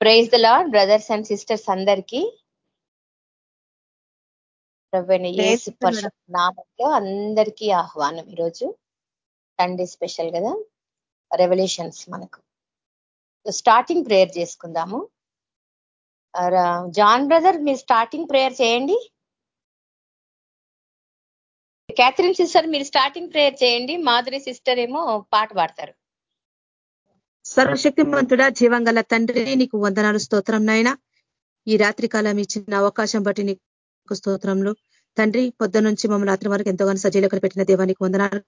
Praise the Lord brothers and sisters అందరికీ. నామంలో అందరికీ ఆహ్వానం ఈరోజు. సండే స్పెషల్ కదా? రెవల్యూషన్స్ మనకు. స్టార్టింగ్ ప్రేయర్ చేసుకుందాము. జాన్ బ్రదర్ మీరు స్టార్టింగ్ ప్రేయర్ చేయండి. క్యాథరిన్ సిస్టర్ మీరు స్టార్టింగ్ ప్రేయర్ చేయండి. మాధురి సిస్టర్ ఏమో పాట పాడతారు. సర్వశక్తిమంతుడా జీవంగల తండ్రి నీకు వందనాలు స్తోత్రం నాయన. ఈ రాత్రి కాలం ఇచ్చిన అవకాశం బట్టి నీకు స్తోత్రంలో తండ్రి పొద్దు నుంచి మమ్మల్ని రాత్రి వరకు ఎంతోగానో సజీలకలు పెట్టిన దేవానికి వందనాలు.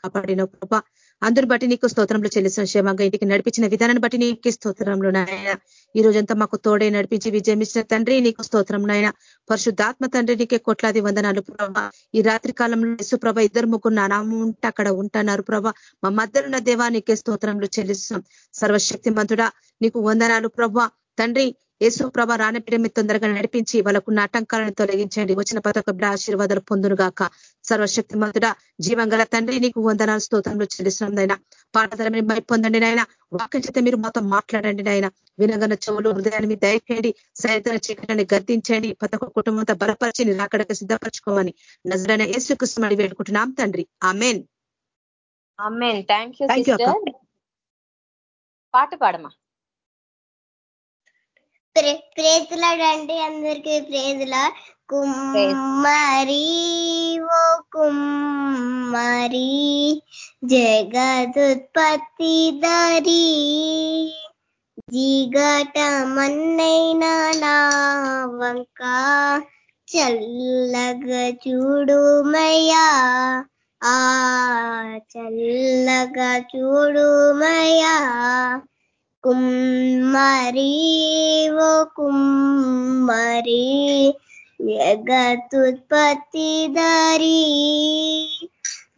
కాపాడిన కృప. అందరు బట్టి నీకు స్తోత్రంలో చెల్లిసిన క్షేమంగా ఇంటికి నడిపించిన విధానాన్ని బట్టి నీకు స్తోత్రంలో నాయన. ఈ రోజంతా మాకు తోడే నడిపించి విజయం ఇచ్చిన తండ్రి నీకు స్తోత్రం నాయన. పరిశుద్ధాత్మ తండ్రి నీకే కొట్లాది వందనాలు ప్రభా. ఈ రాత్రి కాలంలో యశుప్రభ ఇద్దరు ముగ్గురు నానాము ఉంటే అక్కడ ఉంటున్నారు ప్రభ. మా మద్దరున్న దేవా నీకే స్తోత్రంలో చెల్లిస్తున్నాం సర్వశక్తి మంతుడా నీకు వందనాలు ప్రభా. తండ్రి యేసు ప్రభ రానపిడ మీ తొందరగా నడిపించి వాళ్ళకున్న ఆటంకాలను తొలగించండి. వచ్చిన పథక ఆశీర్వాదాలు పొందును గాక సర్వశక్తి మంతుడ జీవంగల తండ్రి నీకు వందనాలు స్తోత్రంలో చెల్లిస్తున్నదైనా పాఠధరని మై పొందండి నాయన. వాక్య చేత మీరు మాతో మాట్లాడండి నాయన. వినగన చెవులు హృదయాన్ని మీ దయచేయండి. సాయంత్రం చీకటాన్ని గర్తించండి పథక కుటుంబంతో బలపరిచి నిరాకడకు సిద్ధపరచుకోమని నజరైన యేసుకృష్ణమని వేడుకుంటున్నాం తండ్రి. ఆమెన్. పాట పాడమా? ప్రేతులాడండి అందరికీ ప్రేతులా. కుమ్మరి ఓ కుమ్మరి జగదుత్పత్తి దరి జిగట మన్నైనా నా వంక చల్లగ చూడుమయ్యా ఆ చల్లగా చూడుమయ్యా కుమ్మరి ఓ కుమ్మరి జగతుత్పత్తి దారి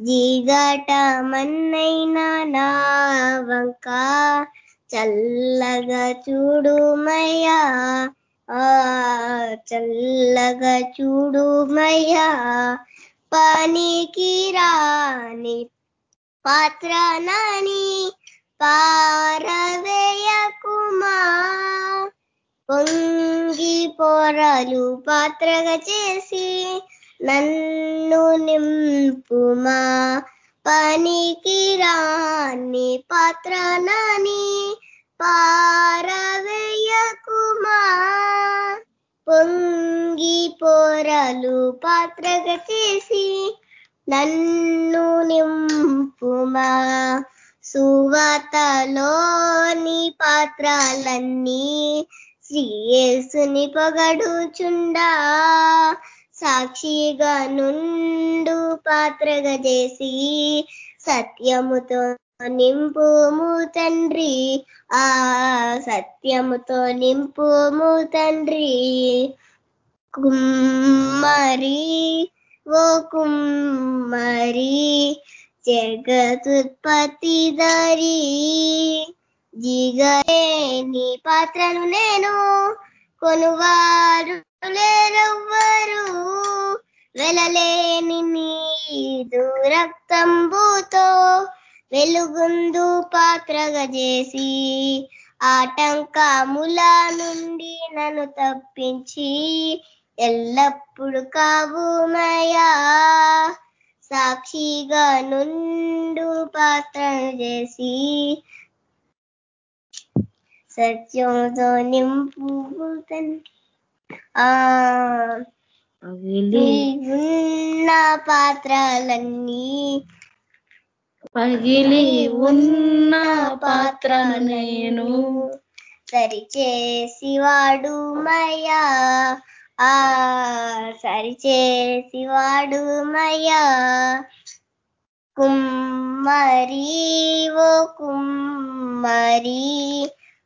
జీగట మన్నైన నా వంక చల్లగా చూడుమయ్యా ఆ చల్లగా చూడుమయ్యా పనికి రాని పాత్ర నాని పారవేయకుమా పొంగి పొరలు పాత్రగా చేసి నన్ను నింపుమా. పనికి రాని పాత్ర నాని పారవేయకుమా పొంగి పొరలు పాత్రగా చేసి నన్ను నింపుమా. సువతలోని పాత్రలన్నీ శ్రీయేసుని పొగడుచుండా. సాక్షిగా నుండు పాత్రగా చేసి సత్యముతో నింపుము తండ్రి. ఆ సత్యముతో నింపుము తండ్రి. కుమ్మరి ఓ కుమ్మరి జగదుత్పత్తిదారి జిగలేని పాత్రను నేను కొనువారు లేరవ్వరు. వెలలేని నీదు రక్తంబుతో వెలుగుందు పాత్రగా చేసి ఆటంకముల నుండి నన్ను తప్పించి ఎల్లప్పుడు కావుమయా? సాక్షిగా నుండు పాత్రను చేసి సత్యంతో నింపు ఉన్న పాత్రలన్నీ పగిలి ఉన్న పాత్ర నేను సరిచేసి వాడు మయా ఆ సరిచేసి వాడు మయా. కుమ్మరి ఓ కుమ్మరి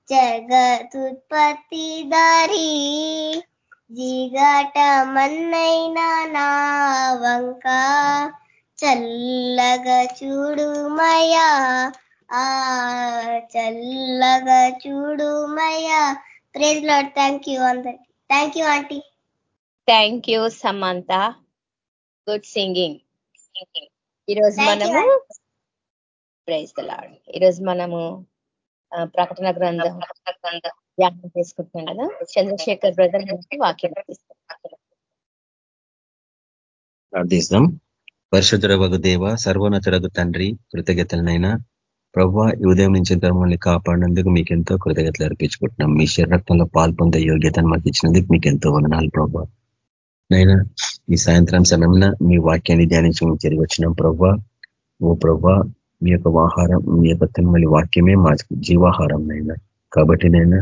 జగతుత్పత్తి దారి. జిగట మన్నైనా నా వంక చల్లగా చూడుమయా ఆ చల్లగా చూడుమయా ప్రేజ్ లాడ్ థ్యాంక్ యూ అందరికి. Thank you aunty thank you Samantha good singing ఈరోజు మనము ప్రైజ్ ఈరోజు మనము ప్రకటన గ్రంథం ధ్యానం చేసుకుంటున్నాం కదా? చంద్రశేఖర్ బ్రదర్ నుంచి వాక్యం ప్రార్థిస్తాం. పరిశుద్ధరవగు దేవ సర్వోన్నతురగు తండ్రి కృతజ్ఞతలనైనా ప్రవ్వ ఈ ఉదయం నుంచి ధర్మాన్ని కాపాడినందుకు మీకు ఎంతో కృతజ్ఞతలు అర్పించుకుంటున్నాం. మీ శరీరక్తంలో పాల్పొందే యోగ్యతను మాకు ఇచ్చినందుకు మీకు ఎంతో వందనాలు ప్రభావ నైనా ఈ సాయంత్రం సమయంలో మీ వాక్యాన్ని ధ్యానించి తిరిగి వచ్చినాం ప్రవ్వా ఓ ప్రవ్వా మీ యొక్క ఆహారం మీ యొక్క తిమ్మలి వాక్యమే మా జీవాహారం నైనా. కాబట్టి నైనా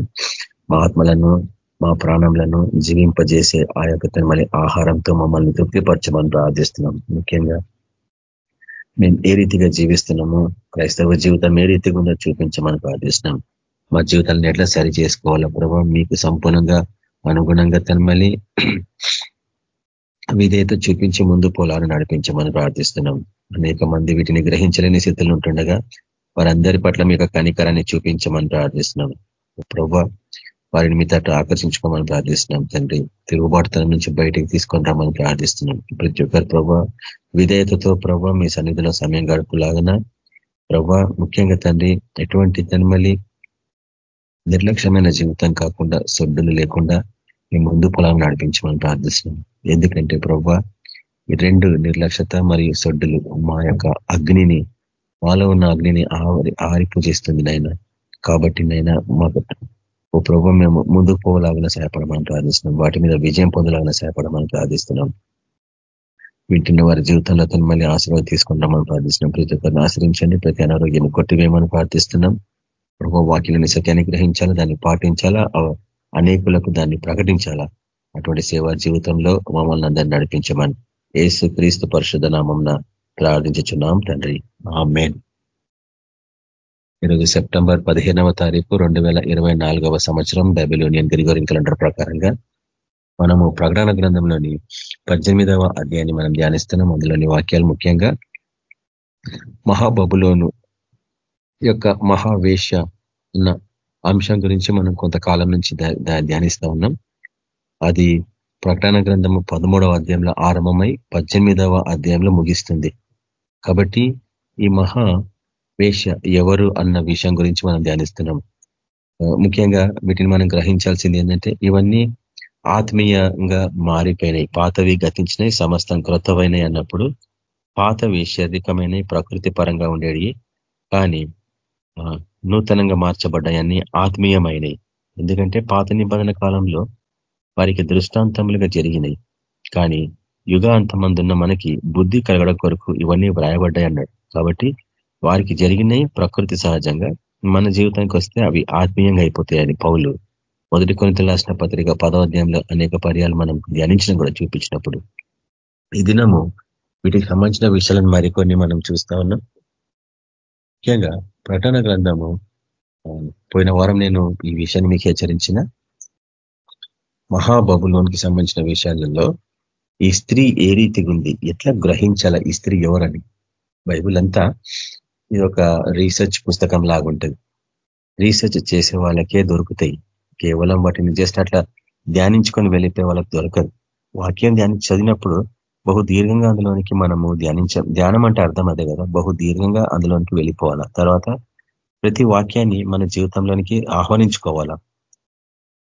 మా ఆత్మలను మా ప్రాణంలను జీవింపజేసే ఆ యొక్క తిమ్మలి ఆహారంతో మమ్మల్ని తృప్తిపరచమని ప్రార్థిస్తున్నాం. ముఖ్యంగా మేము ఏ రీతిగా జీవిస్తున్నాము క్రైస్తవ జీవితం ఏ రీతిగా ఉందో చూపించమని ప్రార్థిస్తున్నాం. మా జీవితాలను ఎట్లా సరి చేసుకోవాలా ప్రభావ మీకు సంపూర్ణంగా అనుగుణంగా తనమల్లి విధేయత చూపించి ముందు పొలాన్ని నడిపించమని ప్రార్థిస్తున్నాం. అనేక మంది వీటిని గ్రహించలేని స్థితిలో ఉంటుండగా వారందరి పట్ల మీకు కనికరాన్ని చూపించమని ప్రార్థిస్తున్నాం. ప్రభా వారిని మీ తట్టు ఆకర్షించుకోమని ప్రార్థిస్తున్నాం. తండ్రి తిరుగుబాటుతనం నుంచి బయటికి తీసుకొని రమ్మని ప్రార్థిస్తున్నాం. ప్రతి ఒక్కరు ప్రభా విధేయతతో ప్రభా మీ సన్నిధిలో సమయం గడుపులాగన? ప్రభా ముఖ్యంగా తండ్రి ఎటువంటి తనమలి నిర్లక్ష్యమైన జీవితం కాకుండా సొడ్డులు లేకుండా మీ ముందు పొలాలను నడిపించమని ప్రార్థిస్తున్నాం. ఎందుకంటే ప్రభా ఈ రెండు నిర్లక్ష్యత మరియు సొడ్డులు మా యొక్క అగ్నిని మాలో ఉన్న అగ్నిని ఆరి ఆరిపు నాయన. కాబట్టి నైనా మాకు ఓ ప్రభు మేము ముందుకు పోలాగిన సహాయపడమని ప్రార్థిస్తున్నాం. వాటి మీద విజయం పొందలాగిన సహాయపడమని ప్రార్థిస్తున్నాం. వింటున్న వారి జీవితంలో తను మళ్ళీ ఆశీర్వాదం తీసుకుంటామని ప్రార్థిస్తున్నాం. ప్రతి ఒక్కరిని ఆశ్రయించండి ప్రతి అనారోగ్యాన్ని కొట్టివేయమని ప్రార్థిస్తున్నాం. ప్రభు వాక్యాలని సత్యాన్ని గ్రహించాలా దాన్ని పాటించాలా అనేకులకు దాన్ని ప్రకటించాలా? అటువంటి సేవా జీవితంలో మమ్మల్ని అందరినీ నడిపించమని ఏసు క్రీస్తు పరిశుద్ధ నామంన ప్రార్థించుచున్నాం తండ్రి. ఆ మెయిన్ ఈరోజు సెప్టెంబర్ పదిహేనవ తారీఖు రెండు వేల ఇరవై నాలుగవ సంవత్సరం బైబిల్ గ్రిగోరియన్ క్యాలెండర్ ప్రకారంగా మనము ప్రకటన గ్రంథంలోని పద్దెనిమిదవ అధ్యాయాన్ని మనం ధ్యానిస్తున్నాం. అందులోని వాక్యాలు ముఖ్యంగా మహాబబులోను యొక్క మహావేష ఉన్న అంశం గురించి మనం కొంతకాలం నుంచి ధ్యానిస్తూ ఉన్నాం. అది ప్రకటన గ్రంథము పదమూడవ అధ్యాయంలో ఆరంభమై పద్దెనిమిదవ అధ్యాయంలో ముగిస్తుంది. కాబట్టి ఈ మహా వేష ఎవరు అన్న విషయం గురించి మనం ధ్యానిస్తున్నాం. ముఖ్యంగా వీటిని మనం గ్రహించాల్సింది ఏంటంటే ఇవన్నీ ఆత్మీయంగా మారిపోయినాయి పాతవి గతించినాయి సమస్తం క్రొత్తవైనాయి అన్నప్పుడు పాతవి శారీరకమైనవి ప్రకృతి పరంగా ఉండేవి. కానీ నూతనంగా మార్చబడ్డాయన్నీ ఆత్మీయమైనవి. ఎందుకంటే పాత నిబంధన కాలంలో వారికి దృష్టాంతములుగా జరిగినాయి. కానీ యుగాంతమందున్న మనకి బుద్ధి కలగడం కొరకు ఇవన్నీ వ్రాయబడ్డాయి అన్నాడు. కాబట్టి వారికి జరిగినాయి ప్రకృతి సహజంగా మన జీవితానికి వస్తే అవి ఆత్మీయంగా అయిపోతాయని పౌలు మొదటి కొనిత రాసిన పత్రిక పదవాధ్యాయంలో అనేక పర్యాలు మనం ధ్యానించడం కూడా చూపించినప్పుడు ఈ దినము వీటికి సంబంధించిన విషయాలను మరికొన్ని మనం చూస్తా ఉన్నాం. ముఖ్యంగా ప్రకటన గ్రంథము పోయిన వారం నేను ఈ విషయాన్ని మీకు హెచ్చరించిన మహాబబులోనికి సంబంధించిన విషయాలలో ఈ స్త్రీ ఏ రీతిగా ఉంది? ఎట్లా గ్రహించాల ఈ స్త్రీ ఎవరని? బైబుల్ అంతా ఇది ఒక రీసెర్చ్ పుస్తకం లాగుంటుంది రీసెర్చ్ చేసే వాళ్ళకే దొరుకుతాయి. కేవలం వాటిని జస్ట్ అట్లా ధ్యానించుకొని వెళ్ళిపోయే వాళ్ళకి దొరకదు. వాక్యం ధ్యానం చదివినప్పుడు బహు దీర్ఘంగా అందులోనికి మనము ధ్యానించ ధ్యానం అంటే అర్థం అదే కదా? బహు దీర్ఘంగా అందులోనికి వెళ్ళిపోవాలా? తర్వాత ప్రతి వాక్యాన్ని మన జీవితంలోనికి ఆహ్వానించుకోవాలా?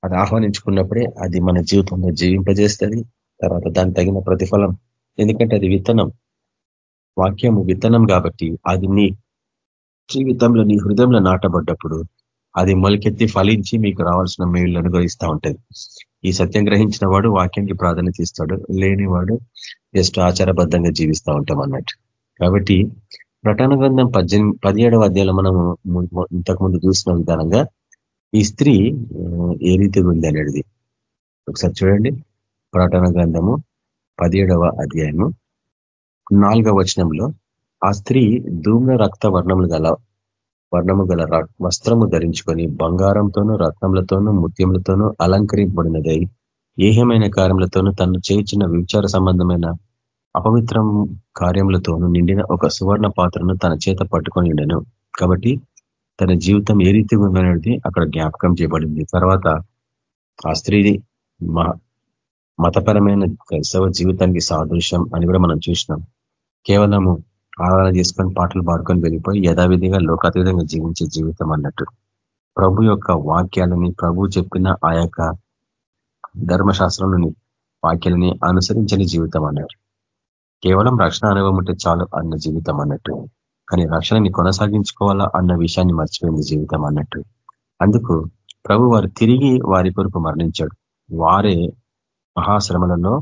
అది ఆహ్వానించుకున్నప్పుడే అది మన జీవితంలో జీవింపజేస్తుంది. తర్వాత దానికి తగిన ప్రతిఫలం. ఎందుకంటే అది విత్తనం. వాక్యము విత్తనం కాబట్టి అది నీ జీవితంలో నీ హృదయంలో నాటబడ్డప్పుడు అది మొలకెత్తి ఫలించి మీకు రావాల్సిన మేలు అనుగ్రహిస్తూ ఉంటుంది. ఈ సత్యం గ్రహించిన వాడు వాక్యానికి ప్రాధాన్యత ఇస్తాడు. లేనివాడు జస్ట్ ఆచారబద్ధంగా జీవిస్తూ ఉంటాం అన్నట్టు. కాబట్టి ప్రటన గ్రంథం పద్దెనిమిది పదిహేడవ అధ్యాయంలో మనము ఇంతకుముందు చూసిన విధానంగా ఈ స్త్రీ ఏ రీతిగా ఉంది అనేది ఒకసారి చూడండి. ప్రటన గ్రంథము పదిహేడవ అధ్యాయము నాలుగవ వచనంలో ఆ స్త్రీ ధూమ్ర రక్త వర్ణములు గల వర్ణము గల వస్త్రము ధరించుకొని బంగారంతోనూ రత్నములతోనూ ముత్యములతోనూ అలంకరింపబడినదై ఏహమైన కార్యములతోనూ తను చేర్చిన విచార సంబంధమైన అపవిత్రం కార్యములతోనూ నిండిన ఒక సువర్ణ పాత్రను తన చేత పట్టుకొని ఉండను. కాబట్టి తన జీవితం ఏ రీతిగా ఉందనేది అక్కడ జ్ఞాపకం చేయబడింది. తర్వాత ఆ స్త్రీది మతపరమైన క్రైస్తవ జీవితానికి సాదృశ్యం అని కూడా మనం చూసినాం. కేవలము ఆరాధన చేసుకొని పాటలు పాడుకొని వెళ్ళిపోయి యథావిధిగా లోకాతీతంగా జీవించే జీవితం అన్నట్టు. ప్రభు యొక్క వాక్యాలని ప్రభు చెప్పిన ఆ యొక్క ధర్మశాస్త్రంలోని వాక్యాలని అనుసరించని జీవితం అన్నట్టు. కేవలం రక్షణ అనుభవం ఉంటే చాలు అన్న జీవితం అన్నట్టు. కానీ రక్షణని కొనసాగించుకోవాలా అన్న విషయాన్ని మర్చిపోయింది జీవితం అన్నట్టు. అందుకు ప్రభు వారు తిరిగి వారి కొరకు మరణించాడు. వారే మహాశ్రమలలో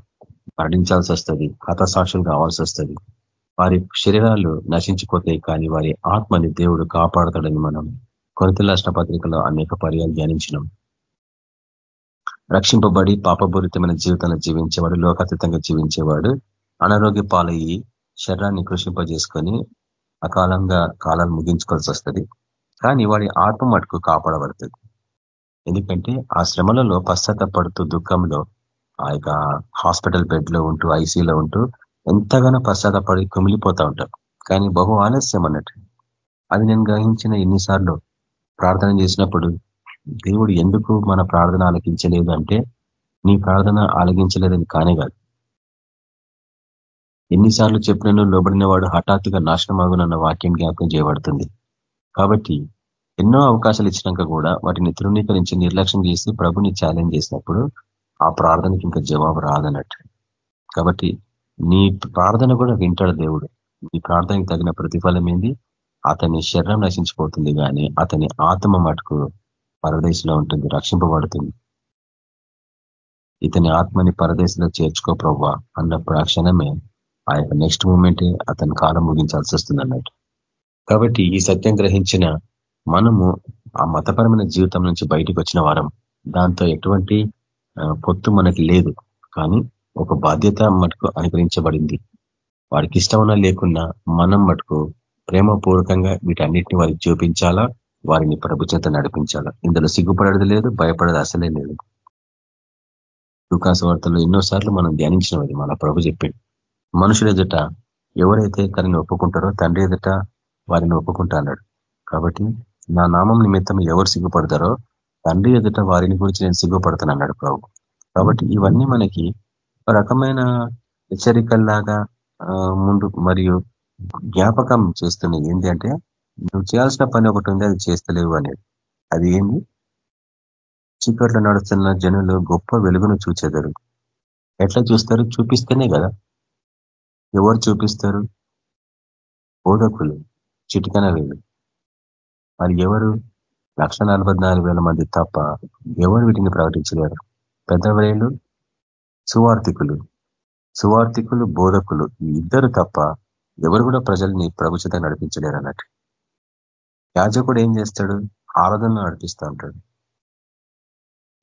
మరణించాల్సి వస్తుంది హతసాక్షులు కావాల్సి వస్తుంది. వారి శరీరాలు నశించిపోతాయి కానీ వారి ఆత్మని దేవుడు కాపాడతాడని మనం కొరత రాష్ట్ర పత్రికలో అనేక పర్యాలు ధ్యానించినాం. రక్షింపబడి పాపపూరితమైన జీవితాన్ని జీవించేవాడు లోకాతీతంగా జీవించేవాడు అనారోగ్య పాలయ్యి శరీరాన్ని కృషింపజేసుకొని అకాలంగా కాలం ముగించుకోవాల్సి వస్తుంది. కానీ వాడి ఆత్మ మటుకు కాపాడబడుతుంది. ఎందుకంటే ఆ శ్రమలలో పశ్చాత్తపడుతూ దుఃఖంలో ఆ యొక్క హాస్పిటల్ బెడ్లో ఉంటూ ఐసీలో ఉంటూ ఎంతగానో పశ్చాత్తపడి కుమిలిపోతా ఉంటారు కానీ బహు ఆలస్యం అన్నట్టు. అది నేను గ్రహించిన ఎన్నిసార్లు ప్రార్థన చేసినప్పుడు దేవుడు ఎందుకు మన ప్రార్థన ఆలకించలేదు అంటే నీ ప్రార్థన ఆలగించలేదని కానే కాదు. ఎన్నిసార్లు చెప్పినను లోబడిన వాడు హఠాత్తుగా నాశనమాగునన్న వాక్యం జ్ఞాపకం చేయబడుతుంది. కాబట్టి ఎన్నో అవకాశాలు ఇచ్చినాక కూడా వాటిని తృణీకరించి నిర్లక్ష్యం చేసి ప్రభుని ఛాలెంజ్ చేసినప్పుడు ఆ ప్రార్థనకి ఇంకా జవాబు రాదన్నట్టు. కాబట్టి నీ ప్రార్థన కూడా వింటాడు దేవుడు. నీ ప్రార్థనకి తగిన ప్రతిఫలం ఏంది? అతని శరీరం నశించిపోతుంది కానీ అతని ఆత్మ మటుకు పరదేశంలో ఉంటుంది రక్షింపబడుతుంది. ఇతని ఆత్మని పరదేశంలో చేర్చుకో ప్రవ్వా అన్నప్పుడు ఆ క్షణమే ఆ యొక్క నెక్స్ట్ మూమెంటే అతని కాలం ముగించాల్సి వస్తుంది అన్నట్టు. కాబట్టి ఈ సత్యం గ్రహించిన మనము ఆ మతపరమైన జీవితం నుంచి బయటకు వచ్చిన వారం దాంతో ఎటువంటి పొత్తు మనకి లేదు. కానీ ఒక బాధ్యత మటుకు అనుగ్రహించబడింది. వాడికి ఇష్టమన్నా లేకున్నా మనం మటుకు ప్రేమపూర్వకంగా వీటన్నిటిని వారికి చూపించాలా? వారిని ప్రభుత్వత నడిపించాలా? ఇందులో సిగ్గుపడేది లేదు భయపడేది అసలే లేదు. దుకాస వార్తలు ఎన్నోసార్లు మనం ధ్యానించినవి మన ప్రభు చెప్పింది. మనుషుల ఎదుట ఎవరైతే తనని ఒప్పుకుంటారో తండ్రి ఎదుట వారిని ఒప్పుకుంటా అన్నాడు. కాబట్టి నా నామం నిమిత్తం ఎవరు సిగ్గుపడతారో తండ్రి ఎదుట వారిని గురించి నేను సిగ్గుపడతాను అన్నాడు ప్రభు. కాబట్టి ఇవన్నీ మనకి ఒక రకమైన హెచ్చరికల్లాగా ముందు మరియు జ్ఞాపకం చేస్తున్నాయి. ఏంటి అంటే నువ్వు చేయాల్సిన పని ఒకటి ఉంది అది చేస్తలేవు అనేది. అది ఏంది? చీకట్లో నడుస్తున్న జనులు గొప్ప వెలుగును చూచేదారు. ఎట్లా చూస్తారు? చూపిస్తేనే కదా. ఎవరు చూపిస్తారు? బోధకులు. చిటికన వేలు మరి ఎవరు? లక్ష మంది తప్ప ఎవరు వీటిని ప్రకటించలేరు? పెద్దవేలు సువార్థికులు. సువార్థికులు బోధకులు ఇద్దరు తప్ప ఎవరు కూడా ప్రజల్ని ప్రభుత్వం నడిపించలేరు అన్నట్టు. యాజకుడు ఏం చేస్తాడు? ఆరాధనలు నడిపిస్తూ ఉంటాడు.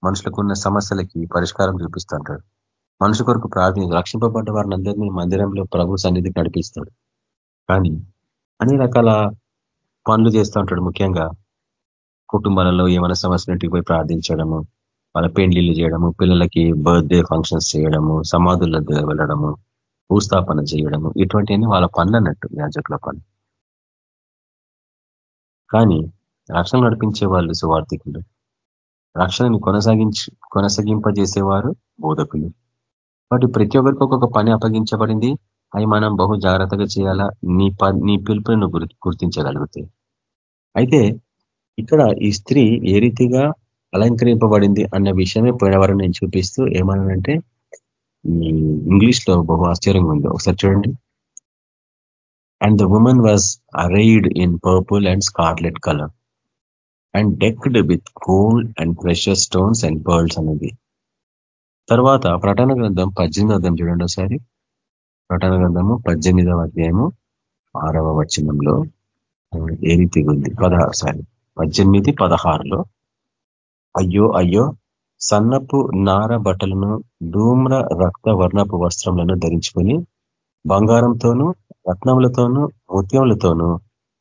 మనుషులకు ఉన్న సమస్యలకి పరిష్కారం చూపిస్తూ ఉంటాడు. మనుషు కొరకు ప్రార్థన రక్షింపబడ్డ వారిని అందరినీ మందిరంలో ప్రభు సన్నిధికి నడిపిస్తాడు. కానీ అన్ని రకాల పనులు చేస్తూ ఉంటాడు. ముఖ్యంగా కుటుంబాలలో ఏమైనా సమస్యలు ఇంటికి పోయి ప్రార్థించడము వాళ్ళ పెండ్లిళ్ళు చేయడము పిల్లలకి బర్త్డే ఫంక్షన్స్ చేయడము సమాధుల వెళ్ళడము భూస్థాపన చేయడము ఇటువంటివన్నీ వాళ్ళ పనులు అన్నట్టు యాజకుల పనులు కానీ రక్షణ నడిపించే వాళ్ళు సువార్థికులు. రక్షణని కొనసాగించి కొనసాగింపజేసేవారు బోధకులు. కాబట్టి ప్రతి ఒక్కరికి ఒక్కొక్క పని అప్పగించబడింది. అవి మనం బహు జాగ్రత్తగా చేయాలా? నీ నీ పిలుపుని నువ్వు గుర్తించగలిగితే. అయితే ఇక్కడ ఈ స్త్రీ ఏ రీతిగా అలంకరింపబడింది అన్న విషయమే పోయిన నేను చూపిస్తూ ఏమన్నానంటే ఇంగ్లీష్లో బహు ఆశ్చర్యంగా ఉంది. ఒకసారి చూడండి. And the woman was arrayed in purple and scarlet colour and decked with gold and precious stones and pearls అనేది తర్వాత ప్రటన గ్రంథం పద్దెనిమిది అర్థం చూడండి ఒకసారి. ప్రటన గ్రంథము పద్దెనిమిదవ అధ్యాయము ఆరవ వచనంలో ఏ రీతిగా ఉంది? పదహారు సారి పద్దెనిమిది పదహారులో అయ్యో అయ్యో సన్నపు నార బట్టలను ధూమ్ర రక్త వర్ణపు వస్త్రములను ధరించుకొని బంగారంతోనూ రత్నములతోనూ ముత్యములతోనూ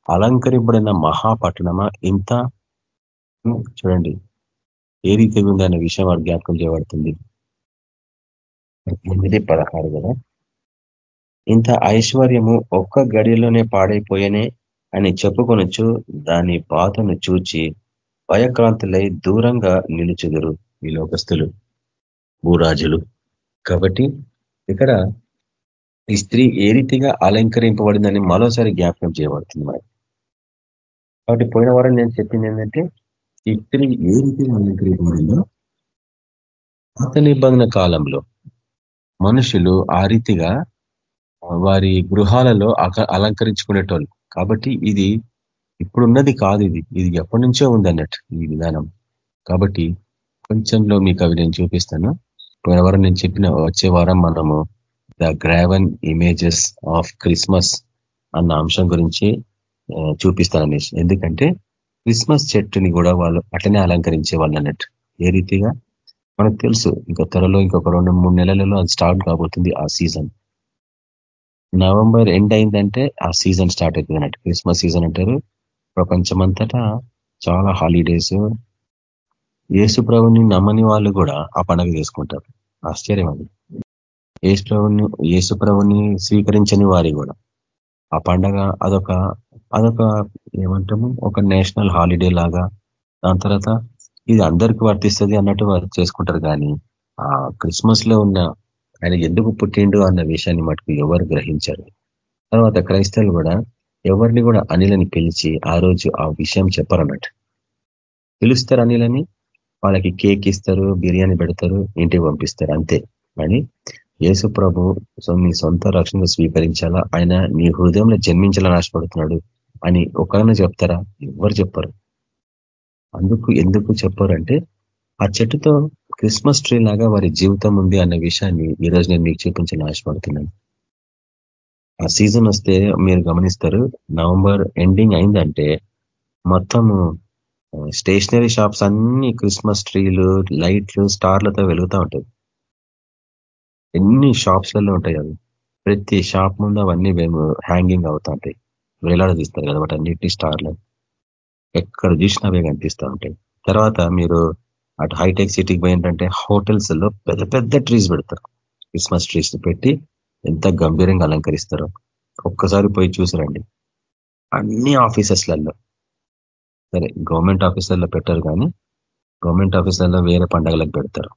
అలంకరింపబడిన మహాపట్టణమా? ఇంత? చూడండి ఏ రీతి ఉందనే విషయం వాడు జ్ఞాపకం చేయబడుతుంది. ఎనిమిది పదహారు కదా? ఇంత ఐశ్వర్యము ఒక్క గడిలోనే పాడైపోయేనే అని చెప్పుకొనొచ్చు దాని బాధను చూచి భయక్రాంతులై దూరంగా నిలుచుదురు ఈ లోకస్తులు. భూరాజులు. కాబట్టి ఇక్కడ ఈ స్త్రీ ఏ రీతిగా అలంకరింపబడిందని మరోసారి జ్ఞాపకం చేయబడుతుంది మరి కాబట్టి పోయిన వారం నేను చెప్పింది ఏంటంటే ఈ స్త్రీ ఏ రీతిగా అలంకరింపబడిందో పాత నిబంధన కాలంలో మనుషులు ఆ రీతిగా వారి గృహాలలో అలంకరించుకునేటోళ్ళు. కాబట్టి ఇది ఇప్పుడున్నది కాదు ఇది. ఇది ఎప్పటి నుంచో ఉంది అన్నట్టు ఈ విధానం. కాబట్టి కొంచెంలో మీకు అవి నేను చూపిస్తాను. పోయిన వారం నేను చెప్పిన వచ్చే వారం మనము the graven images of Christmas అన్న అంశం గురించి చూపిస్తాను అనేసి ఎందుకంటే క్రిస్మస్ చెట్టుని కూడా వాళ్ళు అట్లనే అలంకరించే వాళ్ళు అన్నట్టు. ఏ రీతిగా? మనకు తెలుసు ఇంకా త్వరలో ఇంకొక రెండు మూడు నెలలలో అది స్టార్ట్ కాబోతుంది ఆ సీజన్ నవంబర్ ఎండ్ అయిందంటే ఆ సీజన్ స్టార్ట్ అవుతుంది అన్నట్టు. క్రిస్మస్ సీజన్ అంటారు. ప్రపంచమంతటా చాలా హాలిడేస్ యేసుప్రభుని నమ్మని వాళ్ళు కూడా ఆ పండగ చేసుకుంటారు. ఆశ్చర్యం అది. యేసుప్రభుని ప్రభుని స్వీకరించని వారి కూడా. ఆ పండగ అదొక అదొక ఏమంటాము? ఒక నేషనల్ హాలిడే లాగా. దాని తర్వాత ఇది అందరికీ వర్తిస్తుంది అన్నట్టు వారు చేసుకుంటారు. కానీ ఆ క్రిస్మస్లో ఉన్న ఆయన ఎందుకు పుట్టిండు అన్న విషయాన్ని మటుకు ఎవరు గ్రహించారు. తర్వాత క్రైస్తవులు కూడా ఎవరిని కూడా అనిలని పిలిచి ఆ రోజు ఆ విషయం చెప్పరన్నట్టు. పిలుస్తారు అనిలని వాళ్ళకి కేక్ ఇస్తారు బిర్యానీ పెడతారు ఇంటికి పంపిస్తారు అంతే. కానీ యేసు ప్రభు నీ సొంత రక్షణ స్వీకరించాలా? ఆయన నీ హృదయంలో జన్మించాలని ఆశపడుతున్నాడు అని ఒకరిన చెప్తారా? ఎవరు చెప్పరు. అందుకు ఎందుకు చెప్పారంటే ఆ చెట్టుతో క్రిస్మస్ ట్రీ లాగా వారి జీవితం ఉంది అన్న విషయాన్ని ఈరోజు నేను మీకు చూపించాలని ఆశపడుతున్నాను. ఆ సీజన్ వస్తే మీరు గమనిస్తారు నవంబర్ ఎండింగ్ అయిందంటే మొత్తము స్టేషనరీ షాప్స్ అన్ని క్రిస్మస్ ట్రీలు లైట్లు స్టార్లతో వెలుగుతూ ఉంటాయి. ఎన్ని షాప్స్లలో ఉంటాయి అవి? ప్రతి షాప్ ముందు అవన్నీ మేము హ్యాంగింగ్ అవుతా ఉంటాయి. వేలాడదీస్తారు కదా వాటి అన్నిటి స్టార్లు. ఎక్కడ చూసినా అవే కనిపిస్తూ ఉంటాయి. తర్వాత మీరు అటు హైటెక్ సిటీకి పోయిందంటే హోటల్స్లో పెద్ద పెద్ద ట్రీస్ పెడతారు. క్రిస్మస్ ట్రీస్ పెట్టి ఎంత గంభీరంగా అలంకరిస్తారో ఒక్కసారి పోయి చూసిరండి. అన్ని ఆఫీసెస్లలో. సరే గవర్నమెంట్ ఆఫీసర్లో పెట్టారు కానీ గవర్నమెంట్ ఆఫీసర్లో వేరే పండగలకు పెడతారు.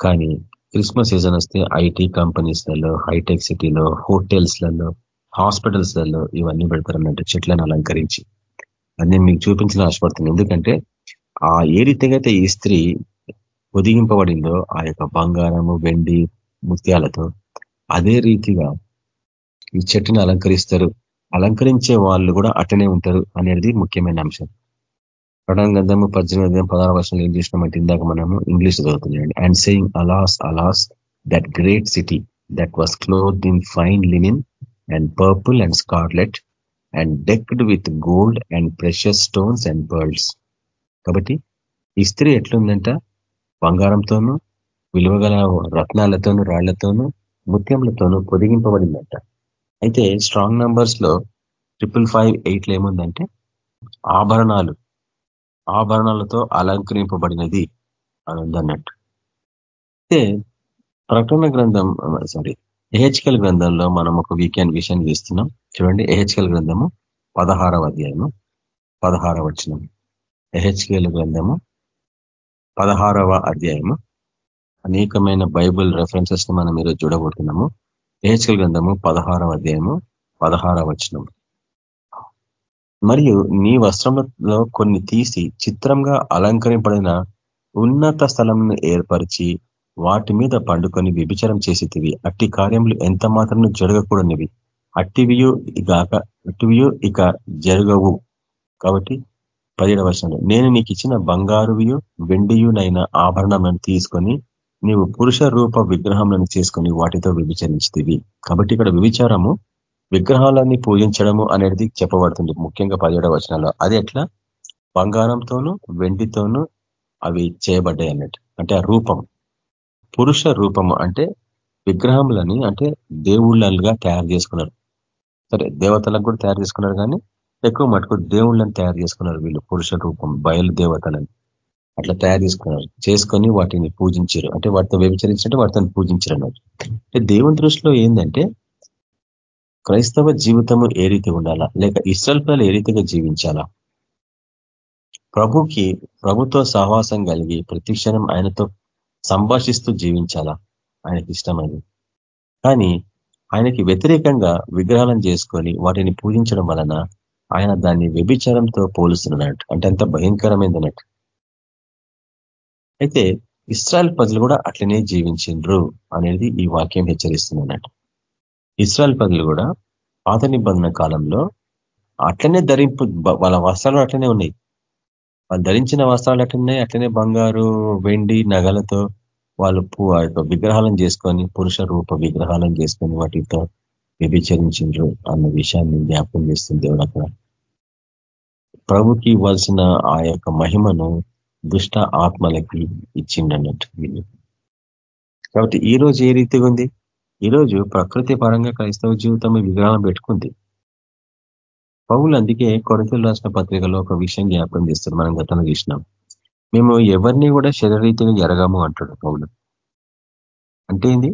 కానీ క్రిస్మస్ సీజన్ వస్తే ఐటీ కంపెనీస్లలో హైటెక్ సిటీలో హోటల్స్లలో హాస్పిటల్స్లలో ఇవన్నీ పెడతారు అన్నట్టు చెట్లను అలంకరించి అది నేను మీకు చూపించిన ఆశపడుతుంది ఎందుకంటే ఆ ఏ రీతిగా అయితే ఈ స్త్రీ పొదిగింపబడిందో ఆ యొక్క బంగారము వెండి ముత్యాలతో అదే రీతిగా ఈ చెట్టుని అలంకరిస్తారు. అలంకరించే వాళ్ళు కూడా అటనే ఉంటారు అనేది ముఖ్యమైన అంశం. ప్రధాన గంధము పద్దెనిమిది గంధం పదహారు వర్షంలో ఏం చేసినామంటే ఇందాక మనము English చదువుతున్నాయండి and saying alas alas that great city that was clothed in fine linen and purple and scarlet and decked with gold and precious stones and pearls కాబట్టి ఈ స్త్రీ ఎట్లుందంట? బంగారంతోనూ విలువగల రత్నాలతోనూ రాళ్ళతోనూ ముత్యములతోనూ పొదిగింపబడిందంట. అయితే స్ట్రాంగ్ నంబర్స్లో ట్రిపుల్ ఫైవ్ ఎయిట్లు ఏముందంటే? ఆభరణాలు. ఆభరణాలతో అలంకరింపబడినది అని ఉందన్నట్టు. అయితే ప్రకటన గ్రంథం సారీ ఎహెచ్కల్ గ్రంథంలో మనం ఒక వీకెండ్ విషయం చూస్తున్నాం. చూడండి ఎహెచ్కల్ గ్రంథము పదహారవ అధ్యాయము పదహారవ వచనం. ఎహెచ్కేల్ గ్రంథము పదహారవ అధ్యాయము. అనేకమైన బైబుల్ రెఫరెన్సెస్ని మనం ఈరోజు చూడబోతున్నాము. ఎహెచ్కల్ గ్రంథము పదహారవ అధ్యాయము పదహారవ వచనం. మరియు నీ వస్త్రంలో కొన్ని తీసి చిత్రంగా అలంకరింపడిన ఉన్నత స్థలంను ఏర్పరిచి వాటి మీద పండుకొని విభిచారం చేసేటివి. అట్టి కార్యములు ఎంత మాత్రం జరగకూడనివి. అట్టివియు ఇక అట్టివియు ఇక జరగవు. కాబట్టి పదిహేడు వర్షంలో నేను నీకు ఇచ్చిన బంగారువియు వెండియునైన ఆభరణములను తీసుకొని నీవు పురుష రూప విగ్రహంలను చేసుకొని వాటితో విభిచరించితివి కాబట్టి ఇక్కడ విభిచారము విగ్రహాలన్నీ పూజించడము అనేది చెప్పబడుతుంది ముఖ్యంగా పదిహేడవ వచనాల్లో అది ఎట్లా? బంగారంతోనూ వెండితోనూ అవి చేయబడ్డాయి అన్నట్టు. అంటే ఆ రూపం. పురుష రూపము అంటే విగ్రహములని అంటే దేవుళ్ళగా తయారు చేసుకున్నారు. సరే దేవతలకు కూడా తయారు చేసుకున్నారు కానీ ఎక్కువ మటుకు దేవుళ్ళని తయారు చేసుకున్నారు వీళ్ళు పురుష రూపం బయలు దేవతలని. అట్లా తయారు చేసుకున్నారు. చేసుకొని వాటిని పూజించారు. అంటే వాటితో వ్యభిచరించినట్టు వాటితో పూజించారు అన్నట్టు అంటే దేవుని దృష్టిలో ఏంటంటే క్రైస్తవ జీవితము ఏ రీతి ఉండాలా? లేక ఇస్రాల్ పిల్లలు ఏ రీతిగా జీవించాలా? ప్రభుకి ప్రభుతో సహవాసం కలిగి ప్రతిక్షణం ఆయనతో సంభాషిస్తూ జీవించాలా? ఆయనకి ఇష్టమైనది. కానీ ఆయనకి వ్యతిరేకంగా విగ్రహాలను చేసుకొని వాటిని పూజించడం వలన ఆయన దాన్ని వ్యభిచారంతో పోలుస్తున్నాడు అంటే అంత భయంకరమైందన్నట్టు అయితే ఇస్రాయల్ ప్రజలు కూడా అట్లనే జీవించిండ్రు అనేది ఈ వాక్యం హెచ్చరిస్తుందన్నట్టు. ఇస్రాయల్ ప్రజలు కూడా పాత నిబంధన కాలంలో అట్లనే ధరింపు వాళ్ళ వస్త్రాలు అట్లనే ఉన్నాయి. వాళ్ళు ధరించిన వస్త్రాలు అట్లనే అట్లనే బంగారు వెండి నగలతో వాళ్ళు ఆ యొక్క విగ్రహాలను చేసుకొని పురుష రూప విగ్రహాలను చేసుకొని వాటితో వ్యభిచరించిండ్రు అన్న విషయాన్ని జ్ఞాపకం చేస్తుంది దేవుడు అక్కడ. ప్రభుకి ఇవ్వాల్సిన ఆ యొక్క మహిమను దుష్ట ఆత్మలకి ఇచ్చిండన్నట్టు. వీళ్ళు కాబట్టి ఈ రోజు ఏ రీతిగా ఉంది? ఈరోజు ప్రకృతి పరంగా క్రైస్తవ జీవితం విగ్రహం పెట్టుకుంది. పౌలు అందుకే కొరతలు రాసిన పత్రికలో ఒక విషయం జ్ఞాపకం చేస్తారు మనం గతంలో చూసినాం. మేము ఎవరిని కూడా శరీరీతిగా జరగాము అంటాడు పౌలు. అంటే ఏంది?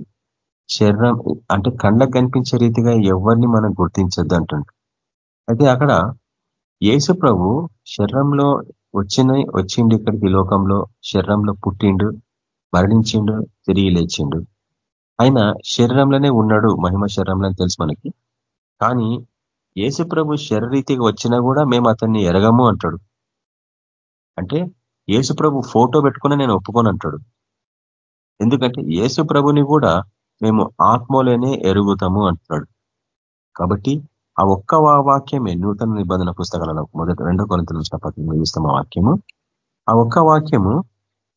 శరీరం అంటే కండ్లకు కనిపించే రీతిగా ఎవరిని మనం గుర్తించద్దు అంటుండు. అయితే అక్కడ యేసు ప్రభు శరీరంలో వచ్చిన వచ్చిండు ఇక్కడికి లోకంలో శరీరంలో పుట్టిండు మరణించిండు తిరిగి లేచిండు. ఆయన శరీరంలోనే ఉన్నాడు మహిమ శరీరంలో తెలుసు మనకి. కానీ యేసు ప్రభు శరీరీతిగా వచ్చినా కూడా మేము అతన్ని ఎరగము అంటాడు. అంటే యేసు ప్రభు ఫోటో పెట్టుకుని నేను ఒప్పుకొని అంటాడు. ఎందుకంటే యేసు ప్రభుని కూడా మేము ఆత్మలోనే ఎరుగుతాము అంటున్నాడు. కాబట్టి ఆ ఒక్క వాక్యమే నూతన నిబంధన పుస్తకాలలో మొదటి రెండో కొరంత చూసిన పత్రిక చూస్తాం ఆ వాక్యము. ఆ ఒక్క వాక్యము